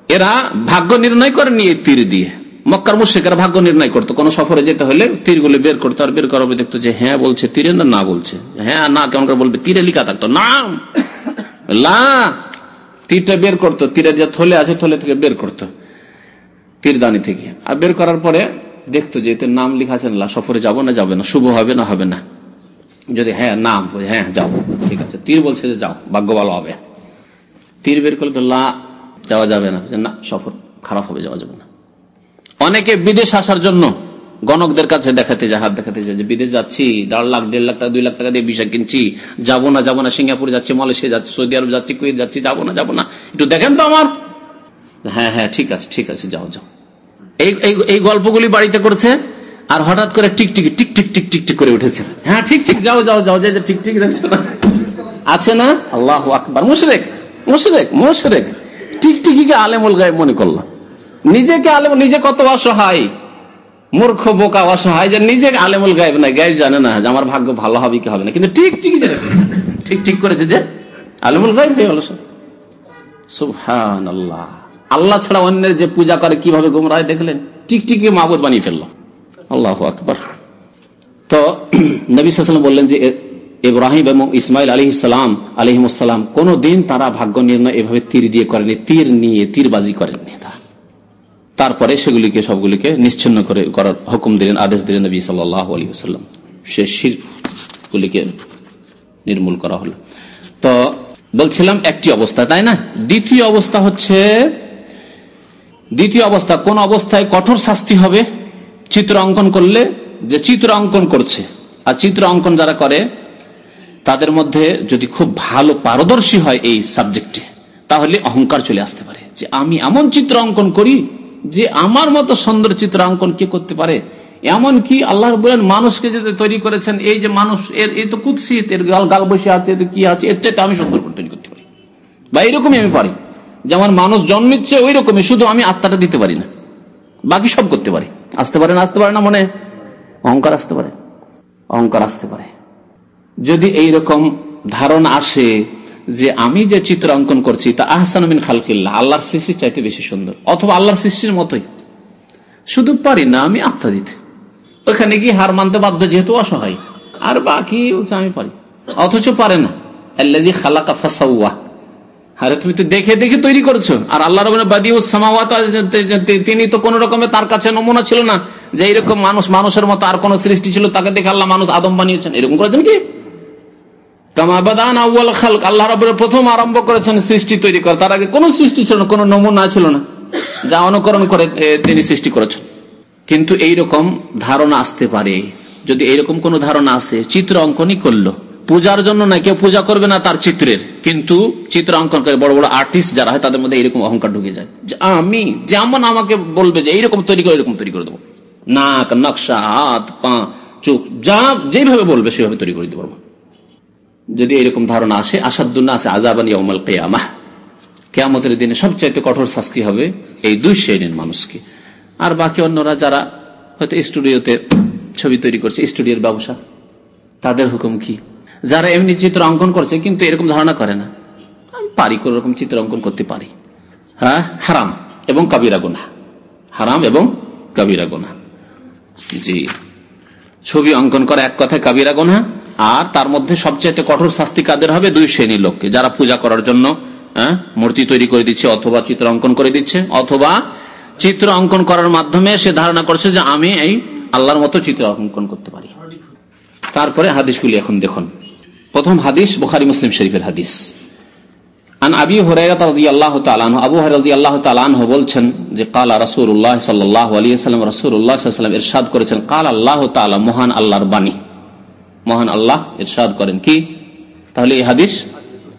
এরা ভাগ্য নির্ণয় করেনি নিয়ে তীর দিয়ে। মক্কার মুশ্রিকেরা ভাগ্য নির্ণয় করতো। কোন সফরে যেতে হলে তীর তীরগুলি বের করতো, আর বের করাবে দেখতো যে হ্যাঁ বলছে তীরে না বলছে। হ্যাঁ না, কেমন বলবে? তীরে লিখা থাকতো। না তীরটা বের করতো। তীরের যে থলে আছে, থলে থেকে বের করতো। তীরদানি থেকে। আর বের করার পরে দেখতো যে এতে নাম লিখা আছে না সফরে যাব না, যাবে না, শুভ হবে না হবে না। যদি হ্যাঁ নাম হ্যাঁ যাও। ঠিক আছে। তীর বলছে যে যাও, ভাগ্য ভালো হবে। তীর বের করলে তো লা, যাওয়া যাবে না। না, সফর খারাপ হবে, যাওয়া যাবে না। অনেকে বিদেশ আসার জন্য গণকদের কাছে দেখাতে যায় হাত দেখাতে যায় যে বিদেশ যাচ্ছি, দেড় লাখ দেড় লাখ টাকা, দুই লাখ টাকা দিয়ে ভিসা কিনছি, যাব না যাব না, সিঙ্গাপুর যাচ্ছি, মালয়েশিয়া যাচ্ছি, সৌদি আরব যাচ্ছি, কুয়েত যাচ্ছি, যাব না যাব না। একটু দেখেন তো আমার। হ্যাঁ হ্যাঁ ঠিক আছে ঠিক আছে, যাও যাও। এই এই গল্পগুলি বাড়িতে করছে, আর হঠাৎ করে টিকটিকি টিক টিক টিক টিক টিক করে উঠেছে। হ্যাঁ ঠিক ঠিক, যাও যাও যাও যে ঠিক ঠিক দেখছ না? আছে না? আল্লাহ আকবর, মুশরেক মুশরেক মুশরেক। টিকটিকিকে আলেমুল গায়ে মনে করলাম নিজেকে আলেম, নিজে কত অসহায়। মূর্খ, বোকা, অসহায়, যে নিজে আলেমুল গায়েব না গায়েব জানে না আমার ভাগ্য ভালো হবে কি হবে না। কিন্তু ঠিক ঠিক ঠিক ঠিক করেছে যে আলেমুল গায়েব হয়ে গেল সুহান আল্লাহ ছাড়া অন্যের যে পূজা করে কীভাবে গুমরাহ দেখলেন? টিকটিকে মাবুদ বানিয়ে ফেলল। আল্লাহ আকবর। তো নবী সাল্লাম বললেন যে ইব্রাহিম এবং ইসমাইল আলী ইসলাম আলহিমসাল্লাম কোন দিন তারা ভাগ্য নির্ণয় এভাবে তীর দিয়ে করেনি, তীর নিয়ে, তীরবাজি করেননি। তারপরে সেগুলিকে, সবগুলিকে নিশ্চিন্ন করে, করার হুকুম দিলেন, আদেশ দিলেন নবী সাল্লাহ আলী সাল্লাম সে শিরগুলিকে নির্মূল করা হলো। তো বলছিলাম একটি অবস্থা, তাই না? দ্বিতীয় অবস্থা হচ্ছে, দ্বিতীয় অবস্থা, কোন অবস্থায় কঠোর শাস্তি হবে? চিত্র অঙ্কন করলে, যে চিত্র অঙ্কন করছে, আর চিত্র অঙ্কন যারা করে, তাদের মধ্যে যদি খুব ভালো পারদর্শী হয় এই সাবজেক্টে তাহলে অহংকার চলে আসতে পারে। যে আমি এমন চিত্র অঙ্কন করি যে আমার মতো সুন্দর চিত্র অঙ্কন কে করতে পারে? এমন কি আল্লাহ বলেন মানুষকে যে তৈরি করেছেন, এই যে মানুষ, এর, এই তো কুৎসিত এর গাল গাল বসে আছে কি আছে, এর চাইতে আমি সুন্দর করে তৈরি করতে পারি। বা এইরকমই আমি পারি। যেমন মানুষ জন্মিচ্ছে ওই রকমই শুধু আমি আত্মাটা দিতে পারি না। বাকি সব করতে পারি। আসতে পারে না, আসতে পারে না মনে? অহংকার আসতে পারে। অহংকার আসতে পারে। যদি এই রকম ধারণা আসে যে আমি যে চিত্র অঙ্কন করছি, তা আহসানমিন খালকিল্লা আল্লাহর সৃষ্টির চাইতে বেশি সুন্দর। অথবা আল্লাহর সৃষ্টির মতোই। শুধু পারি না, আমি আত্মা দিতে। ওখানে গিয়ে হার মানতে বাধ্য, যেহেতু অসহায়। আর বাকি আমি পারি। অথচ পারে না। আল্লাহ খালাকা ফাসাউয়া আরে, তুমি তো দেখে দেখে তৈরি করছ। আর আল্লাহ তিনি তো কোন রকমের তার কাছে নমুনা ছিল না, যে এইরকম মানুষ, মানুষের মতো আর কোন সৃষ্টি ছিল, তাকে দেখে আল্লাহ মানুষ আদম বানিয়েছেন। এরকম করেছেন কি? কিন্তু ধারণা আসতে পারে। যদি এইরকম কোন ধারণা আসে, চিত্র অঙ্কনই করল। পূজার জন্য না, কেউ পূজা করবে না তার চিত্রের। কিন্তু চিত্র অঙ্কন করে বড় বড় আর্টিস্ট যারা হয়, তাদের মধ্যে এরকম অহংকার ঢুকে যায়। আমি, যেমন আমাকে বলবে যে এইরকম তৈরি করে, এরকম তৈরি করে দেবো। নাক, নকশা, হাত, পা, চোখ, যা যেভাবে বলবে, সেভাবে তৈরি করে দিতে পারব। যদি এরকম ধারণা আসে আসাদুল্লাহ আছে আজাবান ইয়ামাল কেয়ামা। কেয়ামতের দিনে সবচাইতে কঠোর শাস্তি হবে এই দুই শ্রেণির মানুষকে। আর বাকি অন্যরা যারা হয়তো স্টুডিওতে ছবি তৈরি করছে, স্টুডিওর ব্যবসা, তাদের হুকুম কি? যারা এমনি চিত্র অঙ্কন করছে, কিন্তু এরকম ধারণা করে না। আমি পারি, কোন রকম চিত্র অঙ্কন করতে পারি। হ্যাঁ? হারাম এবং কাবিরা গোনা হারাম এবং কাবিরা গোনা জি। ছবি অঙ্কন করা এক কথায় কাবিরা গোনা আর তার মধ্যে সবচেয়ে কঠোর শাস্তি কাদের হবে দুই শ্রেণীর লোককে যারা পূজা করার জন্য মূর্তি তৈরি করে দিচ্ছে অথবা চিত্র অঙ্কন করে দিচ্ছে অথবা চিত্র অঙ্কন করার মাধ্যমে সে ধারণা করছে যে আমি এই আল্লাহর মতো চিত্র অঙ্কন করতে পারি তারপরে হাদিসগুলি এখন দেখুন প্রথম হাদিস বুখারি মুসলিম শরীফের হাদিস আন আবি হুরাইরাত রাদিয়াল্লাহু তাআলা আনহু আবু হুরায়রা রাদিয়াল্লাহু তাআলা আনহু বলছেন যে قال রাসূলুল্লাহ সাল্লাল্লাহু আলাইহি ওয়াসাল্লাম রাসূলুল্লাহ সাল্লাল্লাহু আলাইহি ওয়াসাল্লাম ইরশাদ করেছেন قال আল্লাহ তাআলা মহান আল্লাহর বাণী মহান আল্লাহ ইরশাদ করেন। কি? তাহলে এই হাদিস,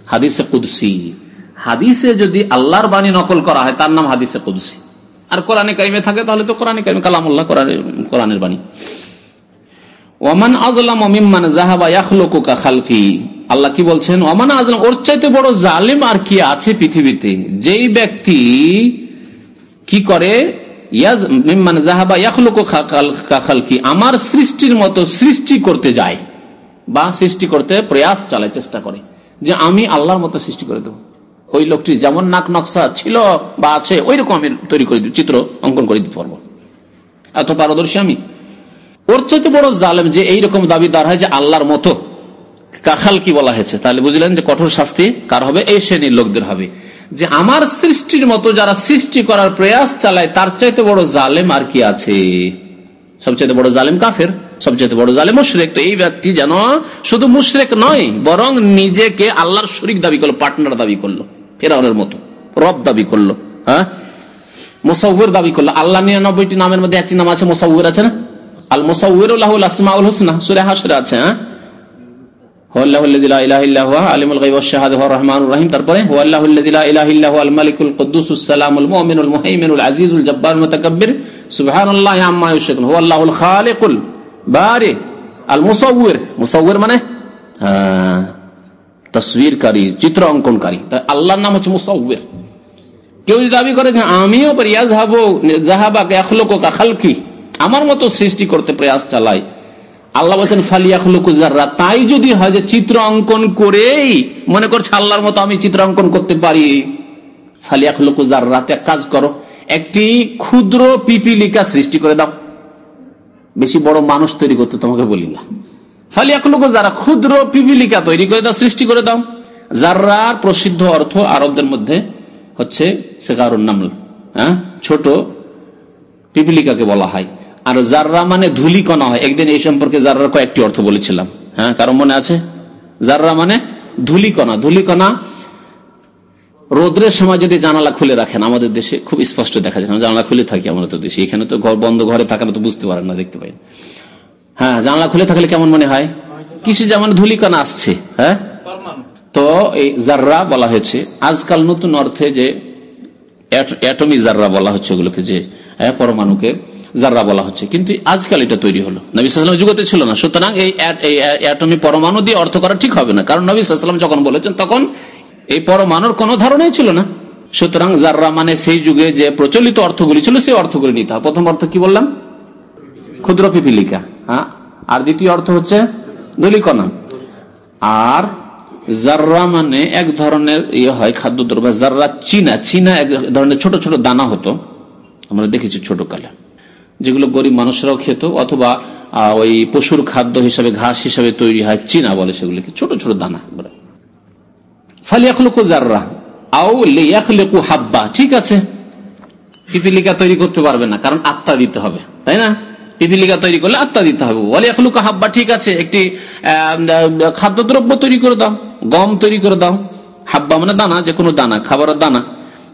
হাদিসে কুদসি। হাদিসে যদি আল্লাহর বাণী নকল করা হয়, তার নাম হাদিসে কুদসি। আর কোরআনে কারিমে থাকে, তাহলে তো কোরআনে কারিমে কালামুল্লাহ কোরআনের বাণী। ওমান আজলাম মিম্মান জাহাবা খালকি আল্লাহ কি বলছেন? ওমান আজলাম ওর চাইতে বড় জালিম আর কি আছে পৃথিবীতে? যেই ব্যক্তি কি করে? আমার সৃষ্টির মতো সৃষ্টি করতে যায়। বা সৃষ্টি করতে প্রয়াস চালায়, চেষ্টা করে। যে আমি আল্লাহর মতো সৃষ্টি করে দেবো। ওই লোকটি যেমন নাক নকশা ছিল বা আছে ওই রকম আমি তৈরি করে দিই চিত্র অঙ্কন করে দিতে পারব। এত পারদর্শী আমি? ওর চাইতে বড় জালেম যে এইরকম দাবি দাঁড় হয় যে আল্লাহর মতো, কাখাল কি বলা হয়েছে? তাহলে বুঝলেন যে কঠোর শাস্তি কার হবে? এই শ্রেণির লোকদের হবে। যে আমার সৃষ্টির মতো যারা সৃষ্টি করার প্রয়াস চালায়, তার চাইতে বড় জালেম আর কি আছে? সবচেয়ে বড় জালেম কাফের। সবচেয়ে বড় জালেম মুশরেক। তো এই ব্যক্তি যেন শুধু মুশরেক নয়, বরং নিজেকে আল্লাহর শরিক দাবি করল পার্টনার দাবি করল, ফেরাউনের মতো, রব দাবি করল হ্যাঁ? মোসাউর দাবি করল। আল্লাহ নিরানব্বইটি নামের মধ্যে একটি নাম আছে, মোসাউর আছে না? আল মোসাউর আসমাউল হোসনা, সুরে হাসরে আছে হ্যাঁ? তারপরে মানে তসবিরকারী চিত্র অঙ্কনকারী আল্লাহর নাম হচ্ছে মুসাউর কেউ যদি দাবি করে আমিও খালকি। আমার মতো সৃষ্টি করতে প্রয়াস চালাই আল্লাহ বলছেন ফালিয়াখলুকুজাররা তাই যদি হয় যে চিত্র অঙ্কন করেই মনে করছে আল্লাহর মতো আমি চিত্র অঙ্কন করতে পারি। ফালিয়াখলুকুজাররা এক কাজ করো। একটি ক্ষুদ্র পিপিলিকা সৃষ্টি করে দাও। বেশি বড় মানুষ তৈরি করতে তোমাকে বলি না। ফালিয়াখলুকু যারা ক্ষুদ্র পিপিলিকা তৈরি করে দাও, সৃষ্টি করে দাও। যার্রার প্রসিদ্ধ অর্থ আরবদের মধ্যে হচ্ছে শেখারুন নাম হ্যাঁ? ছোট পিপিলিকাকে বলা হয়। আর জাররা মানে ধুলিকণা হয়, একদিন এই সম্পর্কে জাররার কয়েকটি অর্থ বলেছিলাম হ্যাঁ? কারণ মনে আছে? জাররা মানে ধুলিকণা ধুলিকণা রোদ্রের সময় যদি জানালা খুলে রাখেন, আমাদের দেশে খুব স্পষ্ট দেখা যায়। জানালা খুলে থাকি আমাদের তো দেশে। এখানে তো ঘর বন্ধ, ঘরে থাকা তো বুঝতে পারেন না, দেখতে পাই। হ্যাঁ জানালা খুলে থাকলে কেমন মনে হয়? কিছু যেমন ধুলিকণা আসছে হ্যাঁ? তো এই জাররা বলা হয়েছে, আজকাল নতুন অর্থে যে অ্যাটমি জাররা বলা হচ্ছে ওগুলোকে, যে পরমাণুকে জাররা বলা হচ্ছে। কিন্তু আজকাল এটা তৈরি হলো। নবী সাল্লাম যুগতে ছিল না। সুতরাং এই অ্যাটমি পরমাণু দিয়ে অর্থ করা ঠিক হবে না। কারণ নবী সাল্লাম যখন বলেছেন, তখন এই পরমাণুর কোন ধারণাই ছিল না। সুতরাং জাররা মানে সেই যুগে যে প্রচলিত অর্থগুলি ছিল, সেই অর্থগুলি নিতে হবে প্রথম অর্থ কি বললাম? ক্ষুদ্র পিপিলিকা হ্যাঁ? আর দ্বিতীয় অর্থ হচ্ছে দলিকণা আর জাররা মানে এক ধরনের ইয়ে হয় খাদ্য দ্রব্য জাররা চীনা চীনা এক ধরনের ছোট ছোট দানা হতো, আমরা দেখেছি ছোট কালে যেগুলো গরিব মানুষরাও খেত, অথবা ওই পশুর খাদ্য হিসাবে, ঘাস হিসাবে তৈরি হয়, চীনা বলে সেগুলিকে, ছোট ছোট দানা ফালিয়াখলুকু জাররা আও লিয়াখলিকু হাব্বা, ঠিক আছে? পিপিলিকা তৈরি করতে পারবে না, কারণ আত্মা দিতে হবে, তাই না? পিপিলিকা তৈরি করলে আত্মা দিতে হবে। ওয়ালিয়াখলুকু হাব্বা, ঠিক আছে, একটি খাদ্যদ্রব্য তৈরি করে দাও, গম তৈরি করে দাও, হাব্বা মানে দানা যে কোনো দানা, খাবারের দানা।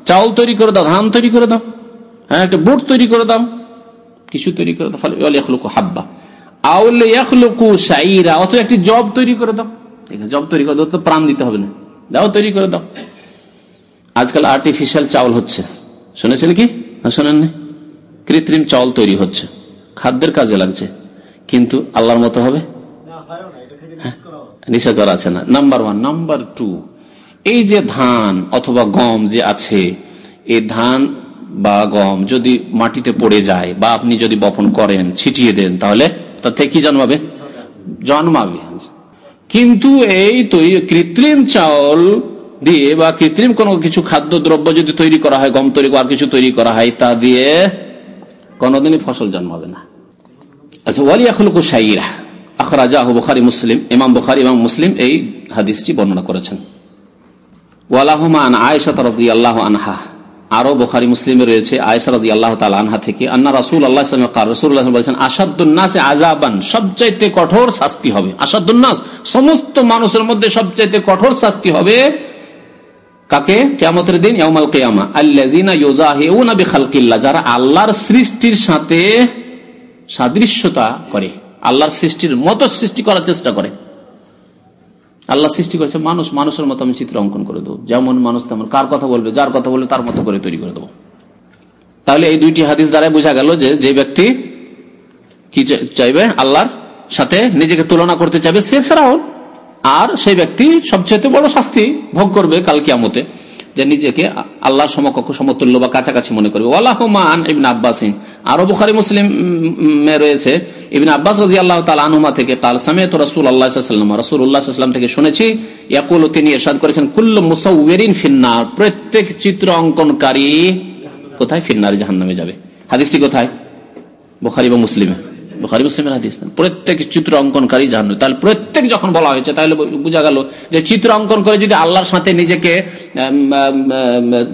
চাউল তৈরি করে দাও, ধান তৈরি করে দাও হ্যাঁ একটা বুট তৈরি করে দাও, কিছু তৈরি করে দাও, ফলে হাব্বা। আউলুকু সাইরা অথবা একটি জব তৈরি করে দাও। জব তৈরি করে দাও, তো প্রাণ দিতে হবে না। দাও তৈরি করে দাও। আজকাল আর্টিফিশিয়াল চাউল হচ্ছে। শুনেছেন কি? শোনেননি? কৃত্রিম চাউল তৈরি হচ্ছে। খাদ্যের কাজে লাগছে। কিন্তু আল্লাহর মতো হবে? হ্যাঁ, নিষেধ করা আছে না। নাম্বার ওয়ান নাম্বার টু এই যে ধান অথবা গম যে আছে এই ধান বা গম যদি মাটিতে পড়ে যায় বা আপনি যদি বপন করেন ছিটিয়ে দেন তাহলে তার থেকে কি জন্মাবে। জন্মাবে। কিন্তু এই তৈরি কৃত্রিম চাউল দিয়ে বা কৃত্রিম কোনো কিছু খাদ্য দ্রব্য যদি তৈরি করা হয়, গম তৈরি, আর কিছু তৈরি করা হয়, তা দিয়ে কোনোদিনই ফসল জন্মাবে না। আচ্ছা ওয়ালি আখলুকু সাইরা আখরাজা বুখারি মুসলিম, ইমাম বুখারি এবং মুসলিম এই হাদিসটি বর্ণনা করেছেন। ওয়ালাহমান আয়েশা রদি আল্লাহ আনহা আরও বোখারি মুসলিমে রয়েছে, আয়েশা রদি আল্লাহ আনহা থেকে, আন্না রাসুল আল্লাহ রসুল্লাহ বলেছেন আসাদুন্নাসে আজাবান সবচাইতে কঠোর শাস্তি হবে। আসাদুন্নাস সমস্ত মানুষের মধ্যে সবচাইতে কঠোর শাস্তি হবে কাকে? কেমতের দিন ইয়ামাল কেয়ামা আল্লাজিনা ইউজাহিউনা বিখালকিল্লাহ, যারা আল্লাহর সৃষ্টির সাথে সাদৃশ্যতা করে, আল্লাহর সৃষ্টির মতো সৃষ্টি করার চেষ্টা করে। আল্লাহ সৃষ্টি করেছে মানুষ, মানুষের মতো আমি চিত্র অঙ্কন করে দেবো। যেমন মানুষ তেমন, কার কথা বলবে, যার কথা বলবে, তার মতো করে তৈরি করে দেবো। তাহলে এই দুইটি হাদিস দ্বারাই বোঝা গেল যে যে ব্যক্তি কি চাইবে? আল্লাহর সাথে নিজেকে তুলনা করতে চাইবে সে ফেরাও আর সেই ব্যক্তি সবচেয়ে বড় শাস্তি ভোগ করবে কালকে কিয়ামতে। যে নিজেকে আল্লাহর সমকক্ষ, সমতুল্য বা কাছাকাছি মনে করবে। ওয়ালাহমান ইবিন আব্বাস আরও বুখারি, মুসলিম রয়েছে। ইবিন আব্বাস রাজি আল্লাহ তালুমা থেকে কাল সামেত রসুল আল্লাহাম রসুল উল্লাহাম থেকে শুনেছি, ইয়াকুল তিনি এরশাদ করেছেন, কুল্ল মুসাউরিন ফিন্নার। প্রত্যেক চিত্র অঙ্কনকারী কোথায়? ফিন্নার জাহান নামে যাবে। হাদিসটি কোথায়? বুখারি বা মুসলিমে। প্রত্যেক চিত্র অঙ্কনকারী জাহান্ন তাহলে প্রত্যেক যখন বলা হয়েছে, তাহলে বোঝা গেল যে চিত্র অঙ্কন করে যদি আল্লাহর সাথে নিজেকে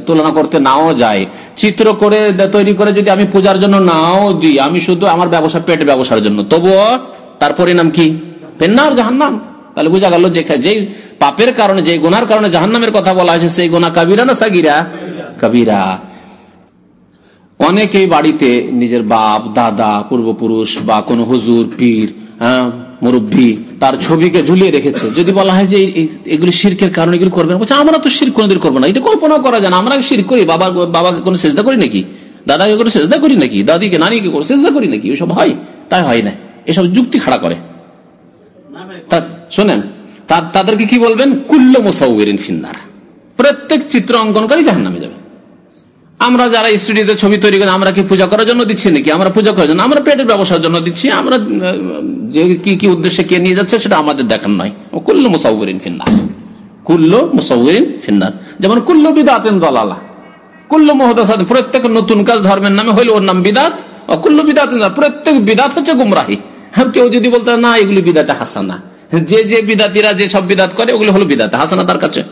তুলনা করতে নাও যায়, চিত্র করে তৈরি করে যদি আমি পূজার জন্য নাও দিই, আমি শুধু আমার ব্যবসা, পেট ব্যবসার জন্য, তবুও তার পরিণাম কি? পেন্নার জাহান্নাম। তাহলে বোঝা গেল যে যেই পাপের কারণে যে গুনার কারণে জাহান্নামের কথা বলা হয়েছে, সেই গোনা কাবিরা না সাগিরা? কাবিরা। অনেকেই বাড়িতে নিজের বাপ দাদা পূর্বপুরুষ বা কোনো হুজুর পীর হ্যাঁ, মুরব্বী তার ছবিকে ঝুলিয়ে রেখেছে। যদি বলা হয় যে এগুলি শিরকের কারণে এগুলি করবেন বলছে আমরা তো শির কোনোদিন করব না। এটা কল্পনা করা যায় না। আমরা শির করি? বাবা বাবাকে কোনো চেষ্টা করি নাকি? দাদাকে কোনো চেষ্টা করি নাকি? দাদিকে নানিকে কোনো চেষ্টা করি নাকি? ওইসব হয়? তাই হয় না। এসব যুক্তি খাড়া করে। শোনেন তাদেরকে কি বলবেন? কুল্ল মোসাউরিন ফিন্নার। প্রত্যেক চিত্র অঙ্কনকারী জাহান নামে যাবে। আমরা যারা স্টুডিওতে ছবি তৈরি করি, আমরা কি পূজা করার জন্য দিচ্ছি নাকি? আমরা পূজা করার জন্য, আমরা পেটের ব্যবসার জন্য দিচ্ছি, আমরা যে কি কি উদ্দেশ্যে কে নিয়ে যাচ্ছে সেটা আমাদের দেখার নয়। কুল্ল মুসাউরিন ফিন্নার। কুল্ল মুসাউরিন ফিন্নার। যেমন কুল্ল বিদাতেন দলালা। কুল্ল মহদাসাদ প্রত্যেক নতুন কাজ ধর্মের নামে হইলে ওর নাম বিদাত। অকুল্ল বিদাত প্রত্যেক বিদাত হচ্ছে গুমরাহি। হ্যাঁ কেউ যদি বলতে না, এগুলি বিদাতে হাসানা। যে যে বিদাতিরা যে সব বিদাত করে, ওগুলো হলো বিদাতে হাসানা তার কাছে।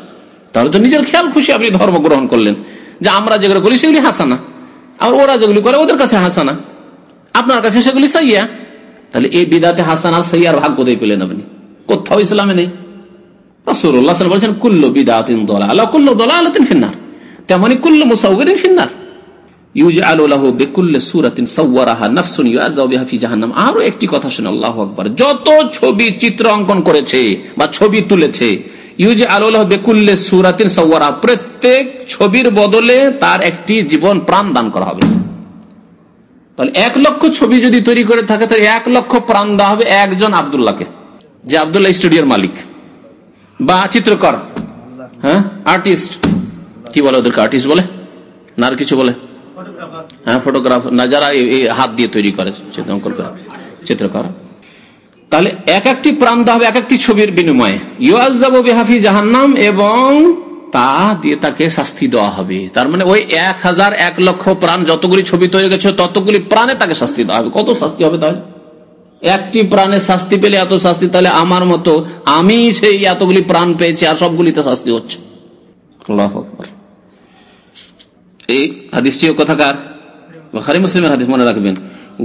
তাহলে তো নিজের খেয়াল খুশি আপনি ধর্ম গ্রহণ করলেন। যে আমরা যেগুলো করি সেগুলি হাসানা। আর ওরা যেগুলি করে, ওদের কাছে হাসানা। আপনার কাছে সেগুলি সাইয়া। তাহলে এই বিদাতে হাসানা সাইয়ার ভাগ কোথায় পেলেন আপনি। কোথাও ইসলামে নেই। যত ছবি চিত্র অঙ্কন করেছে বা ছবি তুলেছে ইউজ আল্লাহ বেকুল্লে সুরাতিন সওয়ারা। প্রত্যেক ছবির বদলে তার একটি জীবন প্রাণ দান করা হবে। তাহলে এক লক্ষ ছবি যদি তৈরি করে থাকে, তাহলে এক লক্ষ প্রাণ দেওয়া হবে একজন আবদুল্লাহকে, যে আবদুল্লাহ স্টুডিওর মালিক বা চিত্রকর। হ্যাঁ? আর্টিস্ট। কি বলে ওদেরকে? আর্টিস্ট বলে? না আর কিছু বলে? হ্যাঁ ফটোগ্রাফার না, যারা হাত দিয়ে তৈরি করে চিত্রাঙ্কন করে। চিত্রকর। তাহলে এক একটি প্রাণ হবে, এক একটি ছবির বিনিময়ে। ইহাফি জাহান্নাম এবং তা দিয়ে তাকে শাস্তি দেওয়া হবে। তার মানে ওই এক হাজার এক লক্ষ প্রাণ, যতগুলি ছবি তৈরি গেছে ততগুলি প্রাণে তাকে শাস্তি দেওয়া হবে। কত শাস্তি হবে তাহলে? একটি প্রাণে শাস্তি পেলে এত শাস্তি, তাহলে আমার মতো আমি সেই এতগুলি প্রাণ পেয়েছি আর সবগুলিতে শাস্তি হচ্ছে। এই হাদিসটিও কথাকার। মুসলিমের হাদিস, মনে রাখবেন।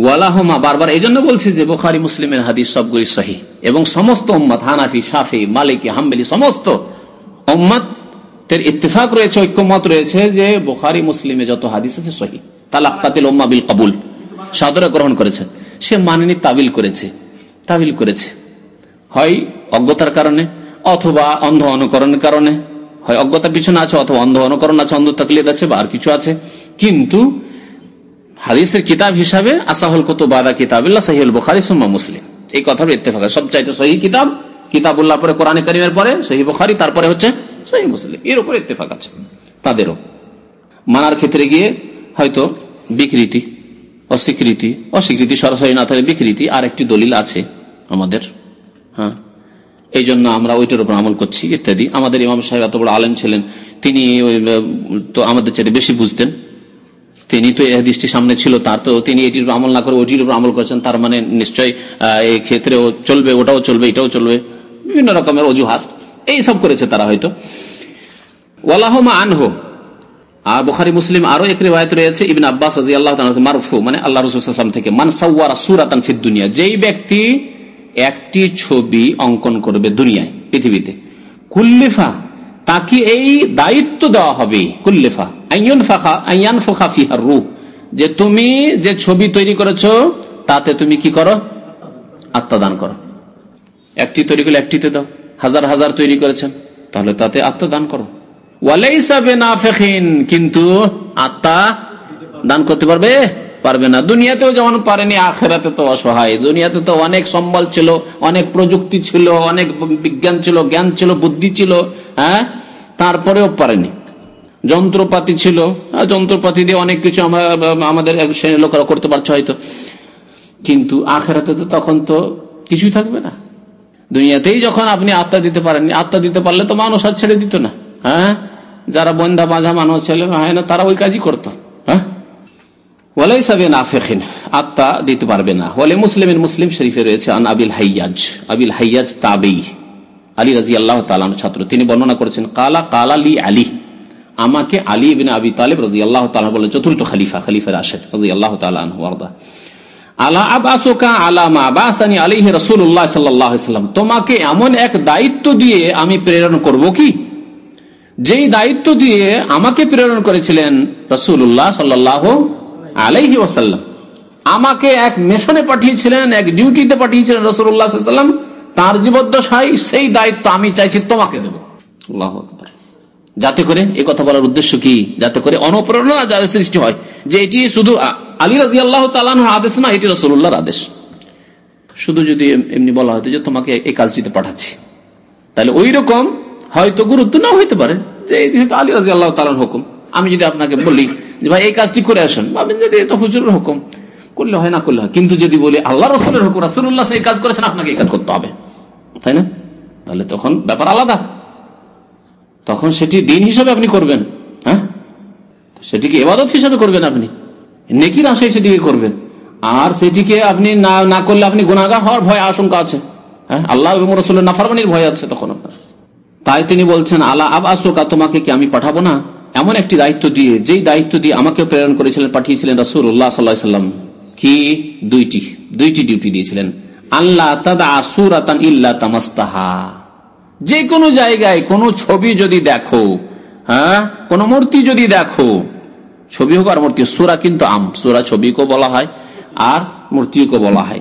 ওয়ালাহমা, বারবার এই জন্য বলছি যে বোখারি, মুসলিমের হাদিস সবগুলি সহি। এবং সমস্ত হানাফি সাফি মালিকি, হাম্বেলি, সমস্ত রয়েছে, ঐক্যমত রয়েছে যে বোখারি, মুসলিমে যত হাদিস আছে সহি। উম্মা বিল কবুল। সাদরে গ্রহণ সে মানেনি, তাবিল করেছে। তাবিল করেছে। হয় অজ্ঞতার কারণে, অথবা অন্ধ অনুকরণের কারণে। হয় অজ্ঞতা পিছনে আছে, অথবা অন্ধ অনুকরণ আছে, অন্ধ তাকলিদ আছে বা আর কিছু আছে। কিন্তু হাদিসের কিতাব হিসাবে আসাহুল কিতাব সাহিউল বুখারি, সুম্মা মুসলিম। এই কথার ইত্তেফাক সবচাইতে সহি কিতাব কিতাবুল্লাহ পরে কোরআন করিমের পরে সহি বুখারি, তারপরে হচ্ছে সহি মুসলিম। এর উপর ইত্তেফাক আছে। তাদেরও। মানার ক্ষেত্রে গিয়ে হয়তো বিকৃতি, অস্বীকৃতি অস্বীকৃতি সরাসরি না থাকলে বিকৃতি আর একটি দলিল আছে আমাদের। হ্যাঁ? এই জন্য আমরা ওইটার উপর আমল করছি, ইত্যাদি। আমাদের ইমাম সাহেব এত বড় আলেম ছিলেন, তিনি তো আমাদের চেয়ে বেশি বুঝতেন। তিনি তো এই দৃষ্টি সামনে ছিল, তার তো তিনি এটির আমল না করে ওটির উপর আমল করেছেন, তার মানে নিশ্চয় এই ক্ষেত্রেও চলবে, ওটাও চলবে, এটাও চলবে, বিভিন্ন রকমের অজুহাত, এই সব করেছে তারা হয়তো। ওয়ালাহমা আনহো, আর মুসলিম আরও এক রয়েছে, ইবিন আব্বাস মারফু মানে আল্লাহ রসুলাম থেকে ফিদ দুনিয়া, যেই ব্যক্তি একটি ছবি অঙ্কন করবে দুনিয়ায়, পৃথিবীতে, কুল্লিফা তাকে এই দায়িত্ব দেওয়া হবে, কুল্লিফা আইয়ান আইয়ান ফোখা ফিহার রু যে তুমি যে ছবি তৈরি করেছ, তাতে তুমি কি করো? আত্মদান করো। একটি তৈরি করলে একটিতে দাও। হাজার হাজার তৈরি করেছেন, তাহলে তাতে আত্মদান করো। কিন্তু আত্মা দান করতে পারবে? পারবে না। দুনিয়াতেও যেমন পারেনি আখেরাতে তো অসহায়। দুনিয়াতে তো অনেক সম্বল ছিল, অনেক প্রযুক্তি ছিল, অনেক বিজ্ঞান ছিল, জ্ঞান ছিল, বুদ্ধি ছিল হ্যাঁ? তারপরেও পারেনি। যন্ত্রপাতি ছিল যন্ত্রপাতি দিয়ে অনেক কিছু আমরা, আমাদের শ্রেণির লোকেরা করতে পারছে হয়তো। কিন্তু আখেরাতে তো তখন তো কিছুই থাকবে না। দুনিয়াতেই যখন আপনি আত্মা দিতে পারেননি, আত্মা দিতে পারলে তো মানুষ আর ছেড়ে দিত না হ্যাঁ? যারা বন্ধা বাঁধা মানুষ ছেলে হয় না, তারা ওই কাজই করতো হ্যাঁ? আত্মা দিতে পারবে না। ওয়ালে মুসলিমের মুসলিম শরীফে রয়েছে, আন আবিল হাইয়াজ। আবিল হাইয়াজ তাবেই। আলী রাজি আল্লাহ ছাত্র। তিনি বর্ণনা করেছেন, কালা আলী। আমাকে আলী বিন আবি তালেব রাজি আল্লাহ তালা বলেন চতুর্থ খালিফা রাজি আল্লাহ তালান তোমাকে এমন এক দায়িত্ব দিয়ে আমি প্রেরণ করব কি? যেই দায়িত্ব দিয়ে আমাকে প্রেরণ করেছিলেন রসুল্লাহ সাল্লাহ আলাইহি ওয়াসাল্লাম। আমাকে এক মিশনে পাঠিয়েছিলেন, এক ডিউটিতে পাঠিয়েছিলেন রসুল্লাহাম তার জীবদ্দশাই সেই দায়িত্ব আমি চাইছি, তোমাকে দেব। যাতে করে এই কথা বলার উদ্দেশ্য কি? যাতে করে অনুপ্রেরণা যাদের সৃষ্টি হয়। যে এটি শুধু আলী রাজি আল্লাহ তালানোর আদেশ না, এটি রসুল্লাহর আদেশ। শুধু যদি এমনি বলা হয়তো যে তোমাকে এই কাজটিতে পাঠাচ্ছি। তাহলে ওই রকম হয়তো গুরুত্ব না হইতে পারে। যে আলী রাজি আল্লাহ তালান হুকুম। আমি যদি আপনাকে বলি যে ভাই, এই কাজটি করে আসেন। ভাবেন যদি এটা হুজুরের হুকুম। করলে হয় না করলে হয়। কিন্তু যদি বলি আল্লাহ রসুলের হুকুম রাসুল্লাহ এই কাজ করেছেন, আপনাকে এই কাজ করতে হবে। তাই না? তাহলে তখন ব্যাপার আলাদা। তখন সেটি দিন হিসাবে আপনি করবেন হ্যাঁ? সেটিকে এবাদত হিসাবে করবেন আপনি। নেকির আশায় সেটিকে করবেন। আর সেটিকে আপনি না না করলে আপনি গুণাগার হওয়ার ভয়, আশঙ্কা আছে। হ্যাঁ? আল্লাহ এবং রসুলের নাফারমানির ভয় আছে তখন আপনার। তাই তিনি বলছেন আল্লাহ আব আসোকা তোমাকে কি আমি পাঠাবো না? এমন একটি দায়িত্ব দিয়ে, যেই দায়িত্ব দিয়ে আমাকে প্রেরণ করেছিলেন, পাঠিয়েছিলেন রসুল উল্লাহ সাল্লাম। কি? দুইটি দুইটি ডিউটি দিয়েছিলেন। আল্লাহ ইল্লা তামাস্তাহা। যে কোনো জায়গায় কোনো ছবি যদি দেখো হ্যাঁ কোন মূর্তি যদি দেখো, ছবি হোক আর মূর্তি, সুরা কিন্তু আম, সুরা ছবিকেও বলা হয় আর মূর্তিকেও বলা হয়।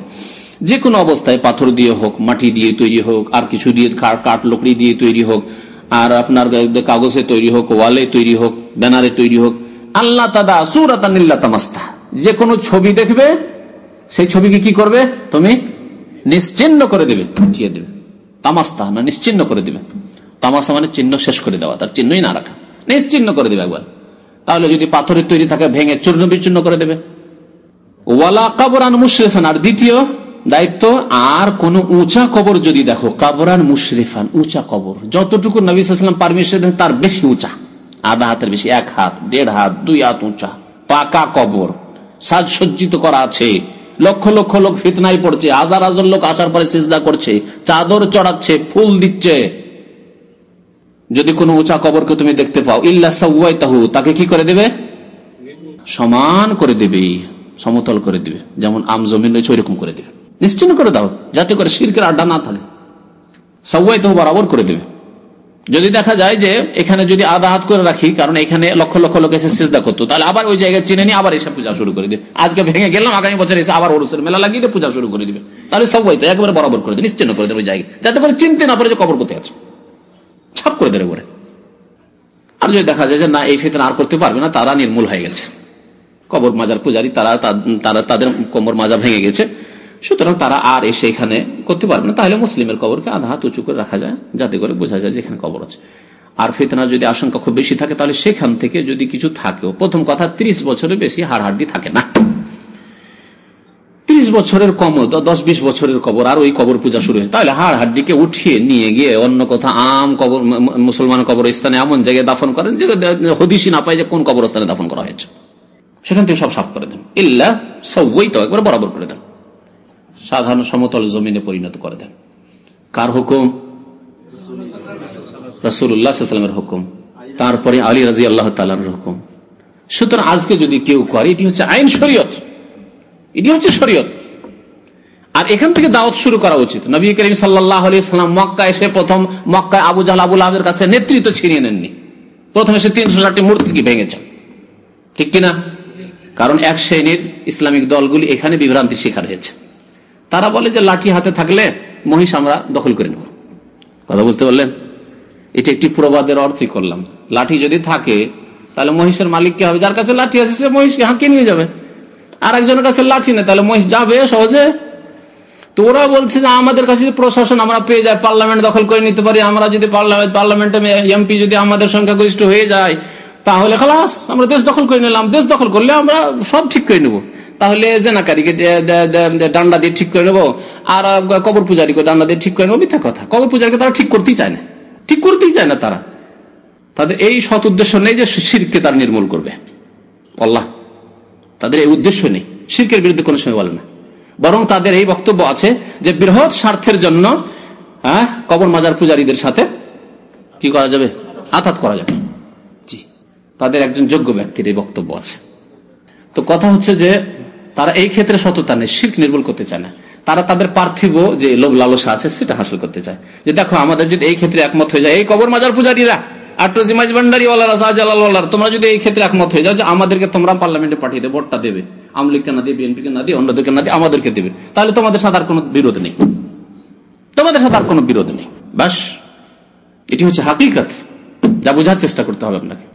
যে কোনো অবস্থায় পাথর দিয়ে হোক, মাটি দিয়ে তৈরি হোক, আর কিছু দিয়ে কাঠ, লকড়ি দিয়ে তৈরি হোক আর আপনার কাগজে তৈরি হোক, ওয়ালে তৈরি হোক, ব্যানারে তৈরি হোক, আল্লাহ তাদা সুরাতানিল্লা তামাস্তা যে কোনো ছবি দেখবে, সেই ছবিকে কি করবে? তুমি নিশ্চিন্ন করে দেবে, ফুটিয়ে দেবে। তামাস্তা না, নিশ্চিন্ন করে দেবে। তামাস্তা মানে চিহ্ন শেষ করে দেওয়া, তার চিহ্নই না রাখা। নিশ্চিন্ন করে দেবে একবার। তাহলে যদি পাথরের তৈরি থাকে, ভেঙে চূর্ণ বিচ্ছিন্ন করে দেবে। ওয়ালা কাবরান মুশরেফান, আর দ্বিতীয় দায়িত্ব, আর কোন উঁচা কবর যদি দেখো, কাবরান মুশরিফান, উঁচা কবর। যতটুকু নবীলাম পারমিশন তার বেশি উঁচা। আধা হাতের বেশি, এক হাত, দেড় হাত, দুই হাত উঁচা। পাকা কবর, সাজসজ্জিত করা আছে। লক্ষ লক্ষ লোক ফিতনাই পড়ছে, হাজার হাজার লোক আসার পরে সিজদা করছে, চাদর চড়াচ্ছে, ফুল দিচ্ছে। যদি কোনো উঁচা কবরকে তুমি দেখতে পাও, ইল্লা সাউয়াই তাকে কি করে দেবে? সমান করে দেবে, সমতল করে দিবে। যেমন আম জমিন রয়েছে, ওইরকম করে দেবে। নিশ্চিন্ন করে দাও, যাতে করে শিরকের আড্ডা না থাকে। সবাই তো বরাবর করে দেবে। যদি দেখা যায় যে এখানে যদি আধা হাত করে রাখি, কারণ এখানে লক্ষ লক্ষ লোক এসে চেষ্টা করতো, তাহলে আবার ওই জায়গায় চিনে নিয়ে আবার এসে পূজা শুরু করে দিবে। আজকে ভেঙে গেলাম, আগামী বছর এসে আবার ওরসের মেলা লাগিয়ে পূজা শুরু করে দিবে। তাহলে সবাই তো একবারে বরাবর করে দেবে, নিশ্চিন্ন করে দেবে ওই জায়গায়। যাতে করে চিনতে না পারে যে কবর কোথায় আছে। ছাপ করে দেবে করে আর যদি দেখা যায় যে না, এই ফেতনা আর করতে পারবে না, তারা নির্মূল হয়ে গেছে। কবর মাজার পূজারি, তারা তারা তাদের কোমর মাজা ভেঙে গেছে। সুতরাং তারা আর এসে এখানে করতে পারবে না। তাহলে মুসলিমের কবরকে আধা হাত উঁচু করে রাখা যায়, যাতে করে বোঝা যায় যে এখানে কবর আছে। আর ফেতনা যদি আশঙ্কা খুব বেশি থাকে, তাহলে সেখান থেকে যদি কিছু থাকেও। প্রথম কথা, ত্রিশ বছরের বেশি হাড় হাড্ডি থাকে না। ত্রিশ বছরের কম, দশ বিশ বছরের কবর, আর ওই কবর পূজা শুরু হয়েছে। তাহলে হাড় হাড্ডিকে উঠিয়ে নিয়ে গিয়ে অন্য কথা আম কবর, মুসলমান কবর স্থানে এমন জায়গায় দাফন করেন যে হদিসি না পায় যে কোন কবরস্থানে দাফন করা হয়েছে। সেখান থেকে সব সাফ করে দেন। ইল্লা সবই তো একবার বরাবর করে দেন। সাধারণ সমতল জমিনে পরিণত করে দেন। কার হুকুম? রাসুল্লাহামের হুকুম। তারপরে আলী রাজি আল্লাহ তালার হুকুম। সুতরাং আজকে যদি কেউ করে, এটি হচ্ছে আইন শরীয়ত। এটি হচ্ছে শরীয়ত। আর এখান থেকে দাওয়াত শুরু করা উচিত। নবী করিম সাল্লাম মক্কা এসে প্রথম মক্কায় আবু জাহ আবুল আবের কাছে নেতৃত্ব ছিনিয়ে নেননি। প্রথমে সে তিনশো ষাটটি মূর্তিকে ভেঙেছে? ঠিক কিনা? কারণ এক শ্রেণির ইসলামিক দলগুলি এখানে বিভ্রান্তির শিকার হয়েছে। তারা বলে যে লাঠি হাতে থাকলে মহিষ আমরা দখল করে নেব। কথা বুঝতে পারলেন? এটা একটি প্রবাদের অর্থই করলাম। লাঠি যদি থাকে, তাহলে মহিষের মালিক কে হবে? যার কাছে লাঠি আছে, সে মহিষকে হাঁকে নিয়ে যাবে। আর একজনের কাছে লাঠি নেই, তাহলে মহিষ যাবে সহজে। তো ওরা বলছে যে আমাদের কাছে যদি প্রশাসন আমরা পেয়ে যাই পার্লামেন্ট দখল করে নিতে পারি, আমরা যদি পার্লামেন্টে এমপি যদি আমাদের সংখ্যাগরিষ্ঠ হয়ে যায়, তাহলে খালাস, আমরা দেশ দখল করে নিলাম। দেশ দখল করলে আমরা সব ঠিক করে নেব। তাহলে জেনাকারীকে ডান্ডা দিয়ে ঠিক করে নেব। আর কবর পূজারীকে ডান্ডা দিয়ে ঠিক করে নেব। মিথ্যা কথা। কবর পূজারীকে তারা ঠিক করতেই চায় না। ঠিক করতেই চায় না তারা। তাদের এই সৎ উদ্দেশ্য নেই যে শিরকে তারা নির্মূল করবে। আল্লাহ, তাদের এই উদ্দেশ্য নেই। শিরকের বিরুদ্ধে কোনো সময় বলে না। বরং তাদের এই বক্তব্য আছে যে বৃহৎ স্বার্থের জন্য হ্যাঁ কবর মাজার পূজারীদের সাথে কি করা যাবে? আতাত করা যাবে। জি, তাদের একজন যোগ্য ব্যক্তির এই বক্তব্য আছে। তো কথা হচ্ছে যে তারা এই ক্ষেত্রে সততা নেই, শির্ক নির্মূল করতে চায় না। তারা তাদের পার্থিব যে লোভ লালসা আছে, সেটা হাসিল করতে চায়। যে দেখো, আমাদের যদি এই ক্ষেত্রে একমত হয়ে যায়, এই কবর মাজার পূজারীরা দিয়ে, বিএনপিকে না দিয়ে না দিয়ে, আমাদেরকে দেবে। তাহলে তোমাদের বিরোধ নেই। তোমাদের সাথে আর কোনো বিরোধ নেই। এটি হচ্ছে হাকিকত। যা বোঝার চেষ্টা করতে হবে আপনাকে।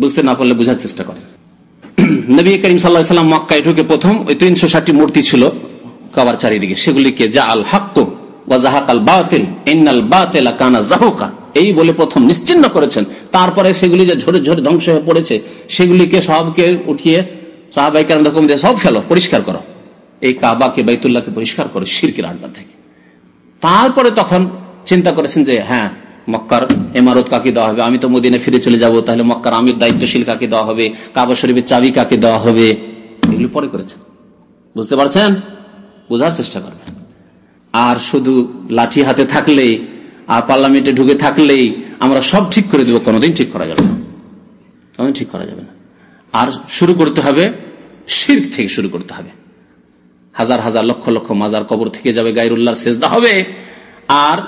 বুঝতে না পারলে বোঝার চেষ্টা করেন। নবী করিম সাল্লাহ সাল্লাম মক্কায় ঢুকে প্রথম ওই তিনশো ষাটটি মূর্তি ছিল কাবার চারিদিকে। সেগুলিকে যা আল হাক্ক এই বলে প্রথম নিশ্চিন্ন করেছেন। তারপরে সেগুলি যে ঝরে ঝরে ধ্বংস হয়ে পড়েছে, সেগুলিকে সবকে উঠিয়ে দিয়ে সব পরিষ্কার করো। এই কাবাকে, বাইতুল্লাহকে পরিষ্কার করো, শিরকের আড্ডা থেকে। তারপরে তখন চিন্তা করেছেন যে হ্যাঁ মক্কার এমারত কাকে দেওয়া হবে? আমি তো মদিনে ফিরে চলে যাব, তাহলে মক্কার আমির দায়িত্বশীল কাকে দেওয়া হবে? কাবা শরীফের চাবি কাকে দেওয়া হবে? এগুলি পরে করেছেন। বুঝতে পারছেন? বোঝার চেষ্টা করবেন। আর শুধু লাঠি হাতে থাকলেই, আর পার্লামেন্টে ঢুকে থাকলেই আমরা সব ঠিক করে দেবো, কোনোদিন ঠিক করা যাবে না। কোনোদিন ঠিক করা যাবে না। আর শুরু করতে হবে, শির্ক থেকে শুরু করতে হবে। হাজার হাজার লক্ষ লক্ষ মাজার কবর থেকে যাবে গাইরুল্লাহর সেজদা হবে। আর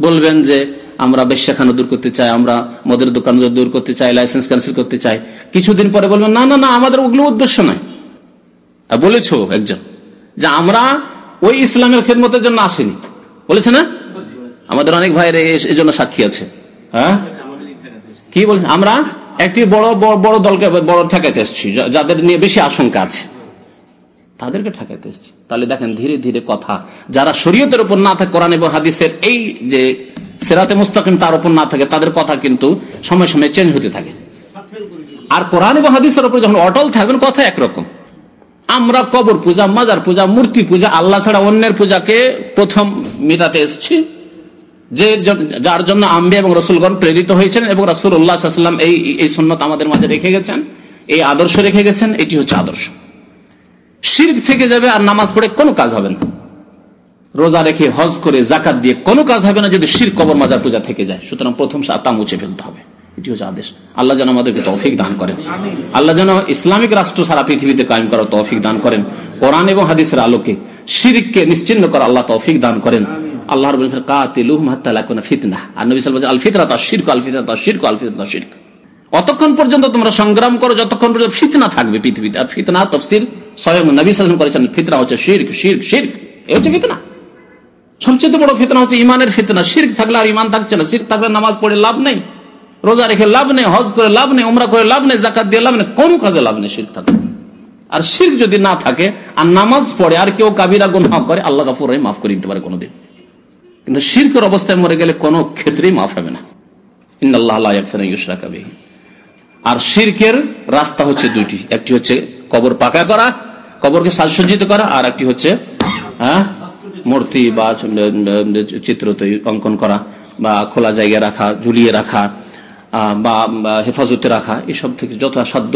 বলবেন যে আমরা বেশ্যাখানা দূর করতে চাই, আমরা মদের দোকান দূর করতে চাই লাইসেন্স ক্যান্সেল করতে চাই। কিছুদিন পরে বলবেন, না না না, আমাদের ওগুলো উদ্দেশ্য নয়। বলেছ একজন যে আমরা ওই ইসলামের খেদমতের জন্য আসেনি। বলেছে না? আমাদের অনেক ভাইয়ের এই জন্য সাক্ষী আছে। হ্যাঁ? কি বলছে? আমরা একটি বড় বড় দলকে, বড় ঠেকাইতে এসছি যাদের নিয়ে বেশি আশঙ্কা আছে। তাদেরকে ঠেকাইতে এসছি। তাহলে দেখেন ধীরে ধীরে কথা। যারা শরীয়তের উপর না থাকে কোরআন এবং হাদিসের এই যে সেরাতে মুস্তাকিম তার উপর না থাকে, তাদের কথা কিন্তু সময় সময় চেঞ্জ হতে থাকে। আর কোরআন এবং হাদিসের উপর যখন অটল থাকবেন, কথা একরকম। আমরা কবর পূজা, মাজার পূজা, মূর্তি পূজা, আল্লাহ ছাড়া অন্যের পূজাকে প্রথম মিটাতে এসছি। যে যার জন্য আম্বে এবং রসুলগণ প্রেরিত হয়েছেন এবং রসুল উল্লাহাম এই এই সন্ন্যত আমাদের মাঝে রেখে গেছেন, এই আদর্শ রেখে গেছেন, এটি হচ্ছে আদর্শ। শির্ক থেকে যাবে আর নামাজ পড়ে কোনো কাজ হবে না। রোজা রেখে হজ করে জাকাত দিয়ে কোনো কাজ হবে না যদি শির কবর মাজার পূজা থেকে যায়। সুতরাং প্রথম সাতা মুছে ফেলতে হবে। এটি হচ্ছে আদেশ। আল্লাহ যেন আমাদেরকে তৌফিক দান করেন। আল্লাহ যেন ইসলামিক রাষ্ট্র সারা পৃথিবীতে কায়েম করার তৌফিক দান করেন। কোরআন এবং হাদিসের আলোকে শিরিককে নিশ্চিন্ন করা আল্লাহ তৌফিক দান করেন। আল্লাহর ফিতনা। আর নবী সাল আল ফিতরা শিরক, আল ফিতরা শিরক, আল ফিতরা শিরক। অতক্ষণ পর্যন্ত তোমরা সংগ্রাম করো, যতক্ষণ পর্যন্ত ফিতনা থাকবে পৃথিবীতে। আর ফিতনা তফসির স্বয়ং নবী সাল্লাম করেছেন ফিতরা হচ্ছে শির্ক শির্ক শির্ক। এ হচ্ছে ফিতনা। সবচেয়ে বড় ফেতনা হচ্ছে ইমানের ফেতনা। শির থাকলে আর ইমান থাকছে না। শির থাকলে নামাজ পড়ে লাভ নেই। রোজা রেখে লাভ নেই, হজ করে লাভ নেই, উমরা করে লাভ নেই জাকাত দিয়ে লাভ নেই, কোন কাজে লাভ নেই শির থাকলে। আর শির যদি না থাকে, আর নামাজ পড়ে, আর কেউ কাবিরা গুন করে, আল্লাহ গাফুর মাফ করে দিতে পারে কোনোদিন। কিন্তু শিরকের অবস্থায় মরে গেলে কোনো ক্ষেত্রেই মাফ হবে না। আর শিরকের রাস্তা হচ্ছে দুটি একটি হচ্ছে কবর পাকা করা, কবরকে সাজসজ্জিত করা, আর একটি হচ্ছে হ্যাঁ মূর্তি বা চিত্র অঙ্কন করা, বা খোলা জায়গায় রাখা, ঝুলিয়ে রাখা বা হেফাজতে রাখা, এসব থেকে যথাসাধ্য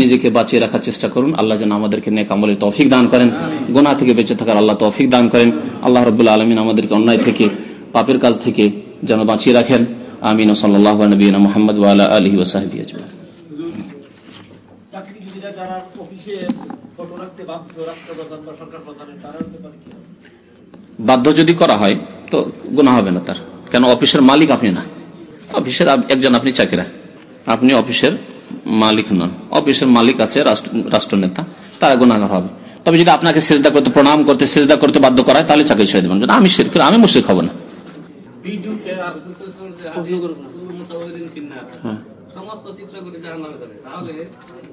নিজেকে বাঁচিয়ে রাখার চেষ্টা করুন। আল্লাহ যেন আমাদেরকে নেক আমলের তৌফিক দান করেন। গোনা থেকে বেঁচে থাকার আল্লাহ তৌফিক দান করেন। আল্লাহ রবুল্লা আলমিন আমাদেরকে অন্যায় থেকে, পাপের কাজ থেকে যেন বাঁচিয়ে রাখেন। আমিন। সাল্লাহ নবীনা মোহাম্মদ আলহি ওসাহাবি বাধ্য যদি করা হয় তো গুণা হবে না তার কেন অফিসের মালিক আপনি না অফিসের একজন আপনি চাকরা আপনি অফিসের মালিক নন অফিসের মালিক আছে রাষ্ট্রনেতা তারা গুণাগার হবে তবে যদি আপনাকে সেজদা করতে প্রণাম করতে সেজদা করতে বাধ্য করায় তাহলে চাকরি ছেড়ে দেবেন আমি আমি মুশ্রিক হব না হ্যাঁ সমস্ত চিত্রগুলি জাহান নামে যাবে। তাহলে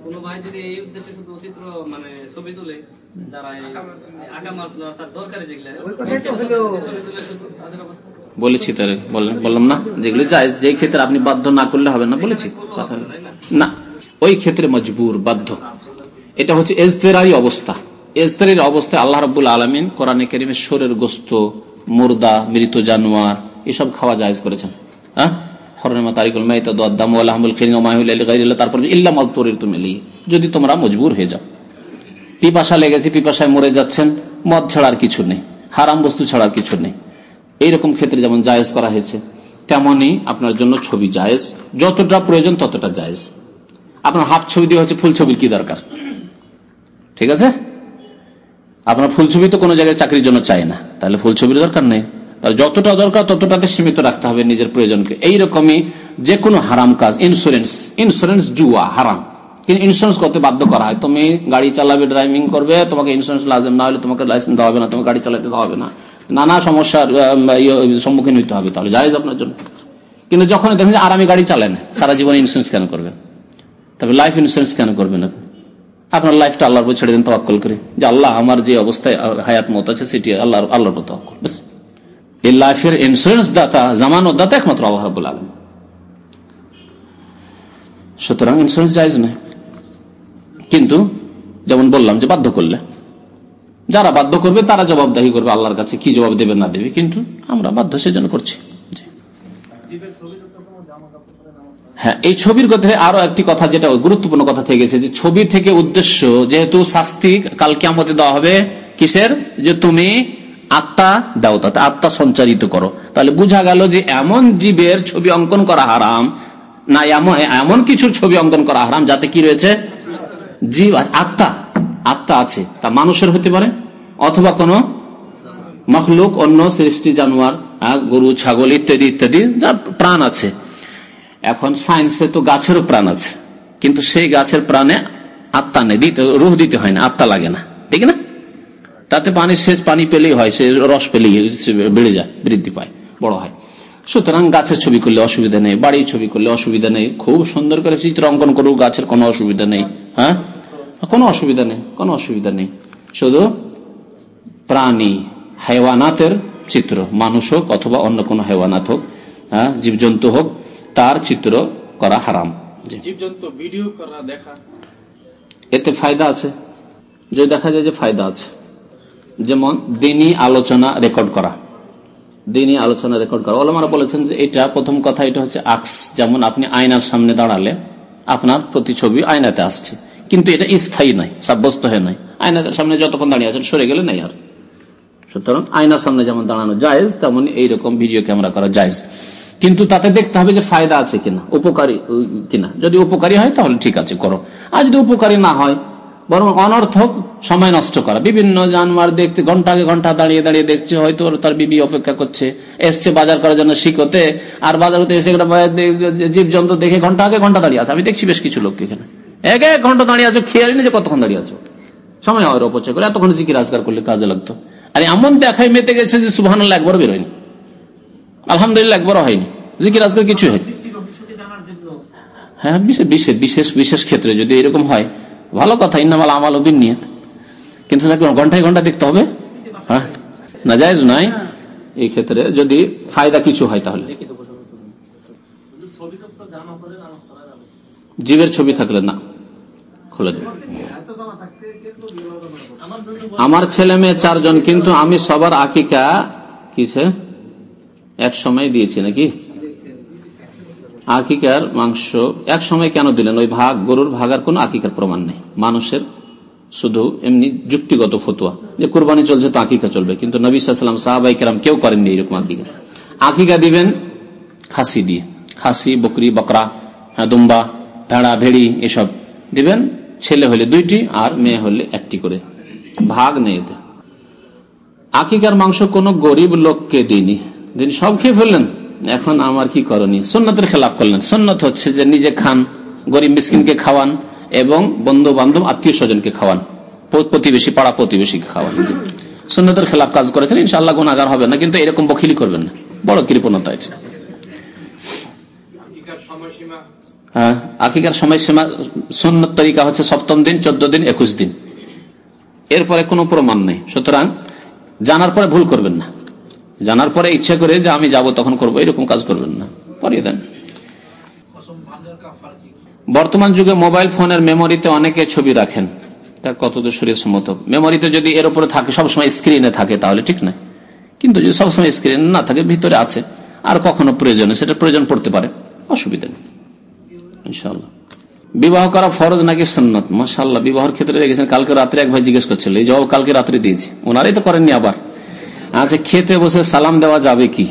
কোন ভাই যদি এই উদ্দেশ্যে শুধু চিত্র মানে ছবি তুলে যারা আঁকা মার তোলা তার দরকারি যেগুলো ছবি তুলে শুধু তাদের অবস্থা? বলেছি তারে বললাম না? যেগুলো যায় যে ক্ষেত্রে আপনি বাধ্য না করলে হবে না বলেছি। না? ওই ক্ষেত্রে মজবুর বাধ্য। এটা হচ্ছে এজতেরারি অবস্থা। এজতেরারি অবস্থায় আল্লাহ রবুল আলমিন কোরআনে কেরিমের শোরের গোস্ত মুর্দা মৃত জানোয়ার এসব খাওয়া জায়জ করেছেন। হ্যাঁ? যদি তোমরা মজবুর হয়ে যাও। পিপাসা লেগেছে, পিপাসায় মরে যাচ্ছেন, মদ ছাড়ার কিছু নেই, হারাম বস্তু ছাড়ার কিছু নেই। এইরকম ক্ষেত্রে যেমন জায়েজ করা হয়েছে, তেমনই আপনার জন্য ছবি জায়েজ। যতটা প্রয়োজন ততটা জায়েজ। আপনার হাফ ছবি দিয়ে হচ্ছে ফুল ছবির কি দরকার? ঠিক আছে? আপনার ফুল ছবি তো কোনো জায়গায় চাকরির জন্য চাই না। তাহলে ফুল ছবির দরকার নেই। তাহলে যতটা দরকার ততটাতে সীমিত রাখতে হবে নিজের প্রয়োজনকে। এইরকমই যে কোনো হারাম কাজ ইন্স্যুরেন্স ইন্স্যুরেন্স জুয়া, হারাম। কিন্তু ইন্স্যুরেন্স করতে বাধ্য করা হয়। তুমি গাড়ি চালাবে ড্রাইভিং করবে, তোমাকে ইন্স্যুরেন্স লাজেম না হলে তোমাকে লাইসেন্স দেওয়া হবে না, তোমাকে গাড়ি চালাতে দেওয়া হবে না। নানা সমস্যার সম্মুখীন হইতে হবে তাহলে। জায়েজ আপনার জন্য। কিন্তু যখন দেখেন আর আমি গাড়ি চালাই না, সারা জীবন ইন্স্যুরেন্স কেন করবেন তবে লাইফ ইন্স্যুরেন্স কেন করবেন আপনি আপনার লাইফটা আল্লাহর উপর ছেড়ে দেন, তওয়াক্কল করে। যে আল্লাহ আমার যে অবস্থায়, হায়াত মত আছে, সেটি আল্লাহ আল্লাহর উপর তওয়াক্কল। বাস এই লাইফের ইন্স্যুরেন্স দাতা, জামানত দাতা একমাত্র আল্লাহ রাবুল আলম সুতরাং ইন্স্যুরেন্স জায়জ নয়। কিন্তু যেমন বললাম যে বাধ্য করলে। যারা বাধ্য করবে, তারা জবাবদাহি করবে, আল্লাহর কাছে কি জবাব দেবে না দেবে, কিন্তু আমরা বাধ্য সেজন্য করছি। হ্যাঁ এই ছবির কথা আরও একটি কথা যেটা গুরুত্বপূর্ণ কথা থেকে গেছে যে ছবি থেকে উদ্দেশ্য, যেহেতু শাস্তি কালকে কেমতে দেওয়া হবে, কিসের? যে তুমি আত্মা দাও, তাতে আত্মা সঞ্চারিত করো। তাহলে বুঝা গেল যে এমন জীবের ছবি অঙ্কন করা হারাম, না, এমন এমন কিছুর ছবি অঙ্কন করা হারাম, যাতে কি রয়েছে? জীব আত্মা আত্মা আছে, তা মানুষের হতে পারে, অথবা কোন মখলুক, অন্য সৃষ্টি, জানোয়ার গরু, ছাগল ইত্যাদি ইত্যাদি, যা প্রাণ আছে। এখন সায়েন্সে তো গাছেরও প্রাণ আছে, কিন্তু সেই গাছের প্রাণে আত্মা নেই, দিতে, রুহ দিতে হয় না, আত্মা লাগে না, ঠিক না? তাতে পানি সেচ পানি পেলেই হয় সে রস পেলেই বেড়ে যায় বৃদ্ধি পায় বড় হয়। সুতরাং গাছের ছবি করলে অসুবিধা নেই বাড়ির ছবি করলে অসুবিধা নেই খুব সুন্দর করে চিত্র অঙ্কন করুক গাছের কোনো অসুবিধা নেই হ্যাঁ? কোনো অসুবিধা নেই কোনো অসুবিধা নেই। শুধু প্রাণী হেওয়ানাতের চিত্র মানুষ হোক অথবা অন্য কোনো হেওয়ানাত হোক হ্যাঁ? জীবজন্তু হোক তার চিত্র করা হারাম। জীবজন্তু ভিডিও করা দেখা। এতে ফায়দা আছে। যে দেখা যায় যে ফায়দা আছে। যেমন দিনই আলোচনা রেকর্ড করা। দিনই আলোচনা রেকর্ড করা। ওলামারা বলেছেন যে এটা প্রথম কথা, এটা হচ্ছে আক্স। যেমন আপনি আয়নার সামনে দাঁড়ালে আপনার প্রতিছবি আয়নাতে আসছে। কিন্তু এটা স্থায়ী নয়, সাব্যস্ত হয়ে নয়। আয়নার সামনে যতক্ষণ দাঁড়িয়ে আছেন, সরে গেলে নাই আর। সুতরাং আয়নার সামনে যেমন দাঁড়ানো জায়েজ, তেমন এইরকম ভিডিও ক্যামেরা করা জায়েজ। কিন্তু তাতে দেখতে হবে যে ফায়দা আছে কিনা, উপকারী কিনা। যদি উপকারী হয়, তাহলে ঠিক আছে, করো। আর যদি উপকারী না হয় বরং অনর্থক সময় নষ্ট করা। বিভিন্ন জানোয়ার দেখতে ঘণ্টা আগে ঘণ্টা দাঁড়িয়ে দাঁড়িয়ে দেখছে, হয়তো তার বিবি অপেক্ষা করছে, এসছে বাজার করার জন্য শিখতে আর বাজার হতে এসে জীবজন্তু দেখে ঘণ্টা আগে ঘণ্টা দাঁড়িয়ে আছে। আমি দেখছি বেশ কিছু লোক এখানে। এক এক ঘণ্টা দাঁড়িয়ে আছো, খেয়ালি না যে কতক্ষণ দাঁড়িয়ে আছো। সময় হয় অপচয় করে এতক্ষণ জিকির আজগার করলে কাজে লাগতো। আর এমন দেখায় মেতে গেছে যে সুবাহ একবার বেরোয়নি। আলহামদুলিল্লাহ একবারও হয়নি। জিকির আজকাল কিছু হয় হ্যাঁ বিশেষ বিশেষ বিশেষ ক্ষেত্রে যদি এরকম হয় ভালো কথা, ইন্নামাল আমাল অবিন নিয়ে কিন্তু তাকে ঘন্টায় ঘণ্টা দেখতে হবে? হ্যাঁ? না যায় নাই? এই ক্ষেত্রে যদি ফায়দা কিছু হয় তাহলে। জীবের ছবি থাকলে না, খুলে দেবে আমার ছেলে মেয়ে চারজন, কিন্তু আমি সবার আকিকা কিসে? এক সময় দিয়েছি নাকি? আকিকার মাংস এক সময় কেন দিলেন? ওই ভাগ গরুর ভাগার কোন আকিকার প্রমাণ নেই। মানুষের শুধু এমনি যুক্তিগত ফতুয়া যে কোরবানি চলছে তো আকিকা চলবে কিন্তু নবী সাল্লাম সাহাবাই কেরাম কেউ করেননি এরকম আকিকা। আকিকা দিবেন খাসি দিয়ে। খাসি বকরি বকরা হ্যাঁ, দুম্বা ভেড়া ভেড়ি এসব দিবেন। ছেলে হলে দুইটি আর মেয়ে হলে একটি করে। ভাগ নেই আকিকার মাংস কোন গরিব লোককে দিইনি। দিন সব খেয়ে ফেললেন। এখন আমার কি করণীয়? সন্ন্যতের খেলাফ করলেন। সন্ন্যত হচ্ছে যে নিজে খান গরিব মিসকিনকে খাওয়ান এবং বন্ধু বান্ধব আত্মীয় স্বজনকে খাওয়ান প্রতিবেশী পাড়া প্রতিবেশীকে খাওয়ান। সন্ন্যতের খেলাফ কাজ করেছেন ইনশাল্লাহ গুণাগার হবে না কিন্তু এরকম বকিলি করবেন না। বড় কৃপণতা আছে। হ্যাঁ আকিকার সময়সীমা সন্ন্যত তরিকা হচ্ছে সপ্তম দিন চোদ্দ দিন একুশ দিন। এরপরে কোনো প্রমাণ নেই। সুতরাং জানার পরে ভুল করবেন না। জানার পরে ইচ্ছা করে যে আমি যাব, তখন করব। এরকম কাজ করবেন না। পরিয়ে দেন। বর্তমান যুগে মোবাইল ফোনের মেমোরিতে অনেকে ছবি রাখেন। তা কতদূর শরীর সম্মত? মেমোরিতে যদি এর উপরে থাকে, সবসময় স্ক্রিনে থাকে, তাহলে ঠিক নাই কিন্তু যদি সবসময় স্ক্রিন না থাকে, ভিতরে আছে। আর কখনো প্রয়োজনে সেটা প্রয়োজন পড়তে পারে। অসুবিধা নেই। বিবাহ করা ফরজ নাকি সন্ন্যত মাসাল্লাহ বিবাহের ক্ষেত্রে দেখেছেন, কালকে রাত্রে এক ভাই জিজ্ঞেস করছিল, এই জবাব কালকে রাত্রে দিয়েছি। ওনারাই তো করেননি আবার। আচ্ছা খেতে বসে সালাম দেওয়া যাবে কি?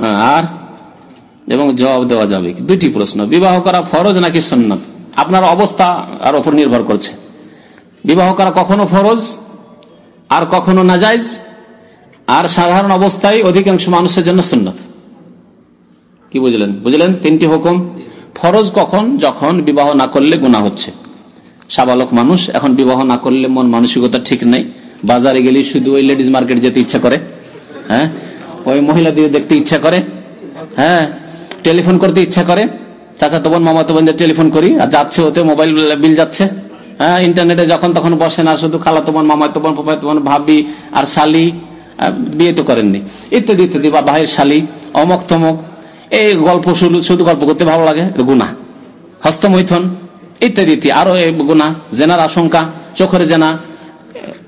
হ্যাঁ, আর? এবং জবাব দেওয়া যাবে কি? দুইটি প্রশ্ন। বিবাহ করা ফরজ নাকি সন্ন্যত আপনার অবস্থা আর ওপর নির্ভর করছে। বিবাহ করা কখনো ফরজ আর কখনো নাজাইজ? আর সাধারণ অবস্থায় অধিকাংশ মানুষের জন্য সুন্নত। কি বুঝলেন? বুঝলেন? তিনটি হুকুম। ফরজ কখন? যখন বিবাহ না করলে গুণা হচ্ছে। সাবালক মানুষ এখন বিবাহ না করলে মন মানসিকতা ঠিক নেই। বাজারে গেলে শুধু ওই লেডিস মার্কেট যেতে ইচ্ছা করে হ্যাঁ? ওই মহিলা দিয়ে দেখতে ইচ্ছা করে হ্যাঁ? টেলিফোন করতে ইচ্ছা করে। চাচা তো বোন, মামা তো বোনদের টেলিফোন করি, আর যাচ্ছে ওতে মোবাইল বিল যাচ্ছে হ্যাঁ? ইন্টারনেটে যখন তখন বসে না, শুধু খালাতো বোন, মামা বোন পাপাই তো বোন, ভাবি আর শালি বিয়ে তো করেননি। ইত্যাদি ইত্যাদি, বা ভাইয়ের শালি, অমক তমক, এই গল্প শুধু শুধু গল্প করতে ভালো লাগে গুণা হস্তমৈথন, ইত্যাদি ইত্যাদি আরও গুণা জেনার আশঙ্কা, চোখের জেনা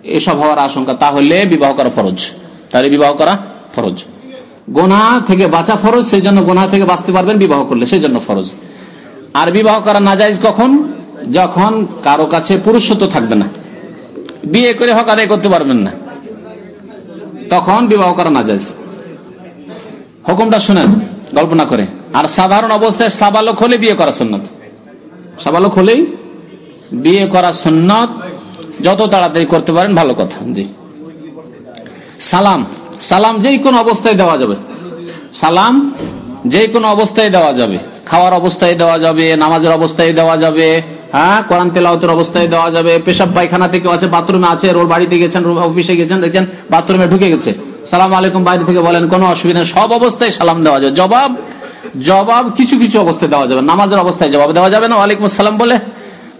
এসব হওয়ার আশঙ্কা, তাহলে বিবাহ করা ফরজ। তাহলে বিবাহ করা ফরজ। গোনা থেকে বাঁচা ফরজ সেই জন্য গোনা থেকে বাঁচতে পারবেন বিবাহ করলে সেই জন্য ফরজ। আর বিবাহ করা না যায় কখন? যখন কারও কাছে পুরুষত্ব থাকবে না। বিয়ে করে হক আদায় করতে পারবেন না। তখন বিবাহ করা না যায় হুকুমটা শুনেন, গল্প না করে। আর সাধারণ অবস্থায় সাবালক হলে বিয়ে করা সন্ন্যত সাবালক হলেই বিয়ে করা সন্ন্যত যত তাড়াতাড়ি করতে পারেন, ভালো কথা, জি। সালাম সালাম যে কোনো অবস্থায় দেওয়া যাবে। সালাম যে কোনো অবস্থায় দেওয়া যাবে। খাওয়ার অবস্থায় দেওয়া যাবে, নামাজের অবস্থায় দেওয়া যাবে হ্যাঁ কোরআন তেলাওতের অবস্থায় দেওয়া যাবে, পেশাব পায়খানা থেকে আছে, বাথরুমে আছে, রোল বাড়িতে গেছেন অফিসে গেছেন, দেখছেন, বাথরুমে ঢুকে গেছে। সালাম আলাইকুম, বাইরে থেকে বলেন, কোনো অসুবিধা সব অবস্থায় সালাম দেওয়া যাবে। জবাব জবাব কিছু কিছু অবস্থায় দেওয়া যাবে, নামাজের অবস্থায় জবাব দেওয়া যাবে না, ওয়ালাইকুম আসসালাম বলে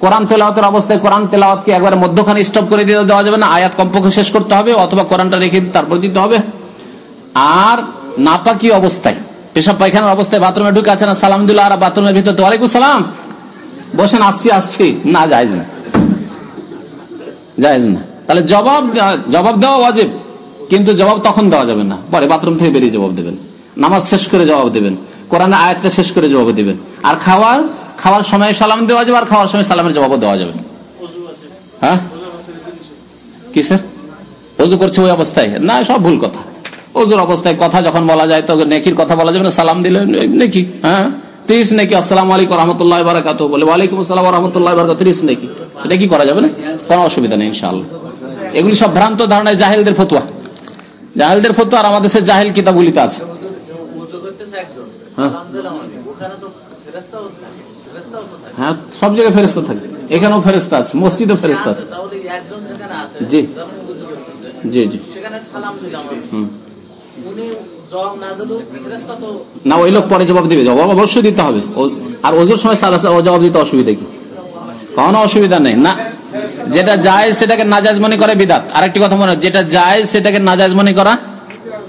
কোরআন তেলাওয়াতের অবস্থায় কোরআন তেলাওয়াতকে একবার মধ্যখানে স্টপ করে দিয়ে দেওয়া যাবে না, আয়াত কমপক্ষে শেষ করতে হবে, অথবা কোরআনটা রেখে তারপর দিতে হবে। আর নাপাকি অবস্থায়, পেশাব পায়খানার অবস্থায় বাথরুমে ঢুকে আছে না সালাম দিল আর বাথরুমের ভিতরে ওয়ালাইকুম সালাম। বসেন, আসছি আসছি। না যাইজ না। যাইজ না। তাহলে জবাব জবাব দেওয়া অজেব কিন্তু জবাব তখন দেওয়া যাবে না। পরে বাথরুম থেকে বেরিয়ে জবাব দেবেন। নামাজ শেষ করে জবাব দেবেন। কোরআনের আয়াতটা শেষ করে জবাব দেবেন। আর খাওয়ার খাওয়ার সময় সালাম দেওয়া যাবে আর খাওয়ার সময় সালামের জবাবও দেওয়া যাবে। হ্যাঁ? কি স্যার? অজু করছে ওই অবস্থায়? না সব ভুল কথা। অজুর অবস্থায় কথা যখন বলা যায় তো নেকির কথা বলা যাবে না সালাম দিলে নেকি হ্যাঁ? ত্রিশ নাকি আসসালাম আলাইকুম রহমতুল্লাহ বারাকাত বলে ওয়ালাইকুম আসসালাম রহমতুল্লাহ বারাকাত ত্রিশ নাকি। এটা কি করা যাবে না? কোনো অসুবিধা নেই ইনশাআল্লাহ। এগুলি সব ভ্রান্ত ধারণায় জাহেলদের ফতুয়া। জাহেলদের ফতুয়া আর আমাদের সে জাহেল কিতাবগুলিতে আছে। হ্যাঁ। হ্যাঁ সব জায়গায় ফেরস্তা থাকে এখানেও ফেরস্তা আছে, মসজিদও ফেরস্তা আছে। জি। জি জি। না, ওই লোক পরে জবাব দিবে। জবাব অবশ্যই দিতে হবে। আর ওজুর সময় জবাব দিতে অসুবিধা কি? কোনো অসুবিধা নেই। না, যেটা যায় সেটাকে নাজাজ মনে করে বিদাত। আরেকটি কথা মনে যেটা যায় সেটাকে নাজাজ মনে করা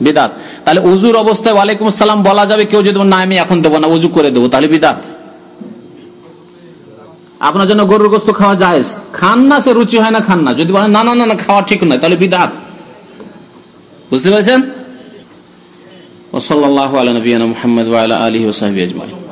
বিদাত। তাহলে উজুর অবস্থায় ওয়ালাইকুম সালাম বলা যাবে, কেউ যদি না, আমি এখন দেবো না, উজু করে দেবো তাহলে বিদাত। আপনার জন্য গরুর গোস্ত খাওয়া যায় খান না, সে রুচি হয় না, খান না। যদি বলেন, না না না খাওয়া ঠিক নয়, তাহলে বিদাত। বুঝতে পেরেছেন? ওসল্লাহ আলী নবীনা মোহাম্মদ আলা ওসাহাবি আজমাই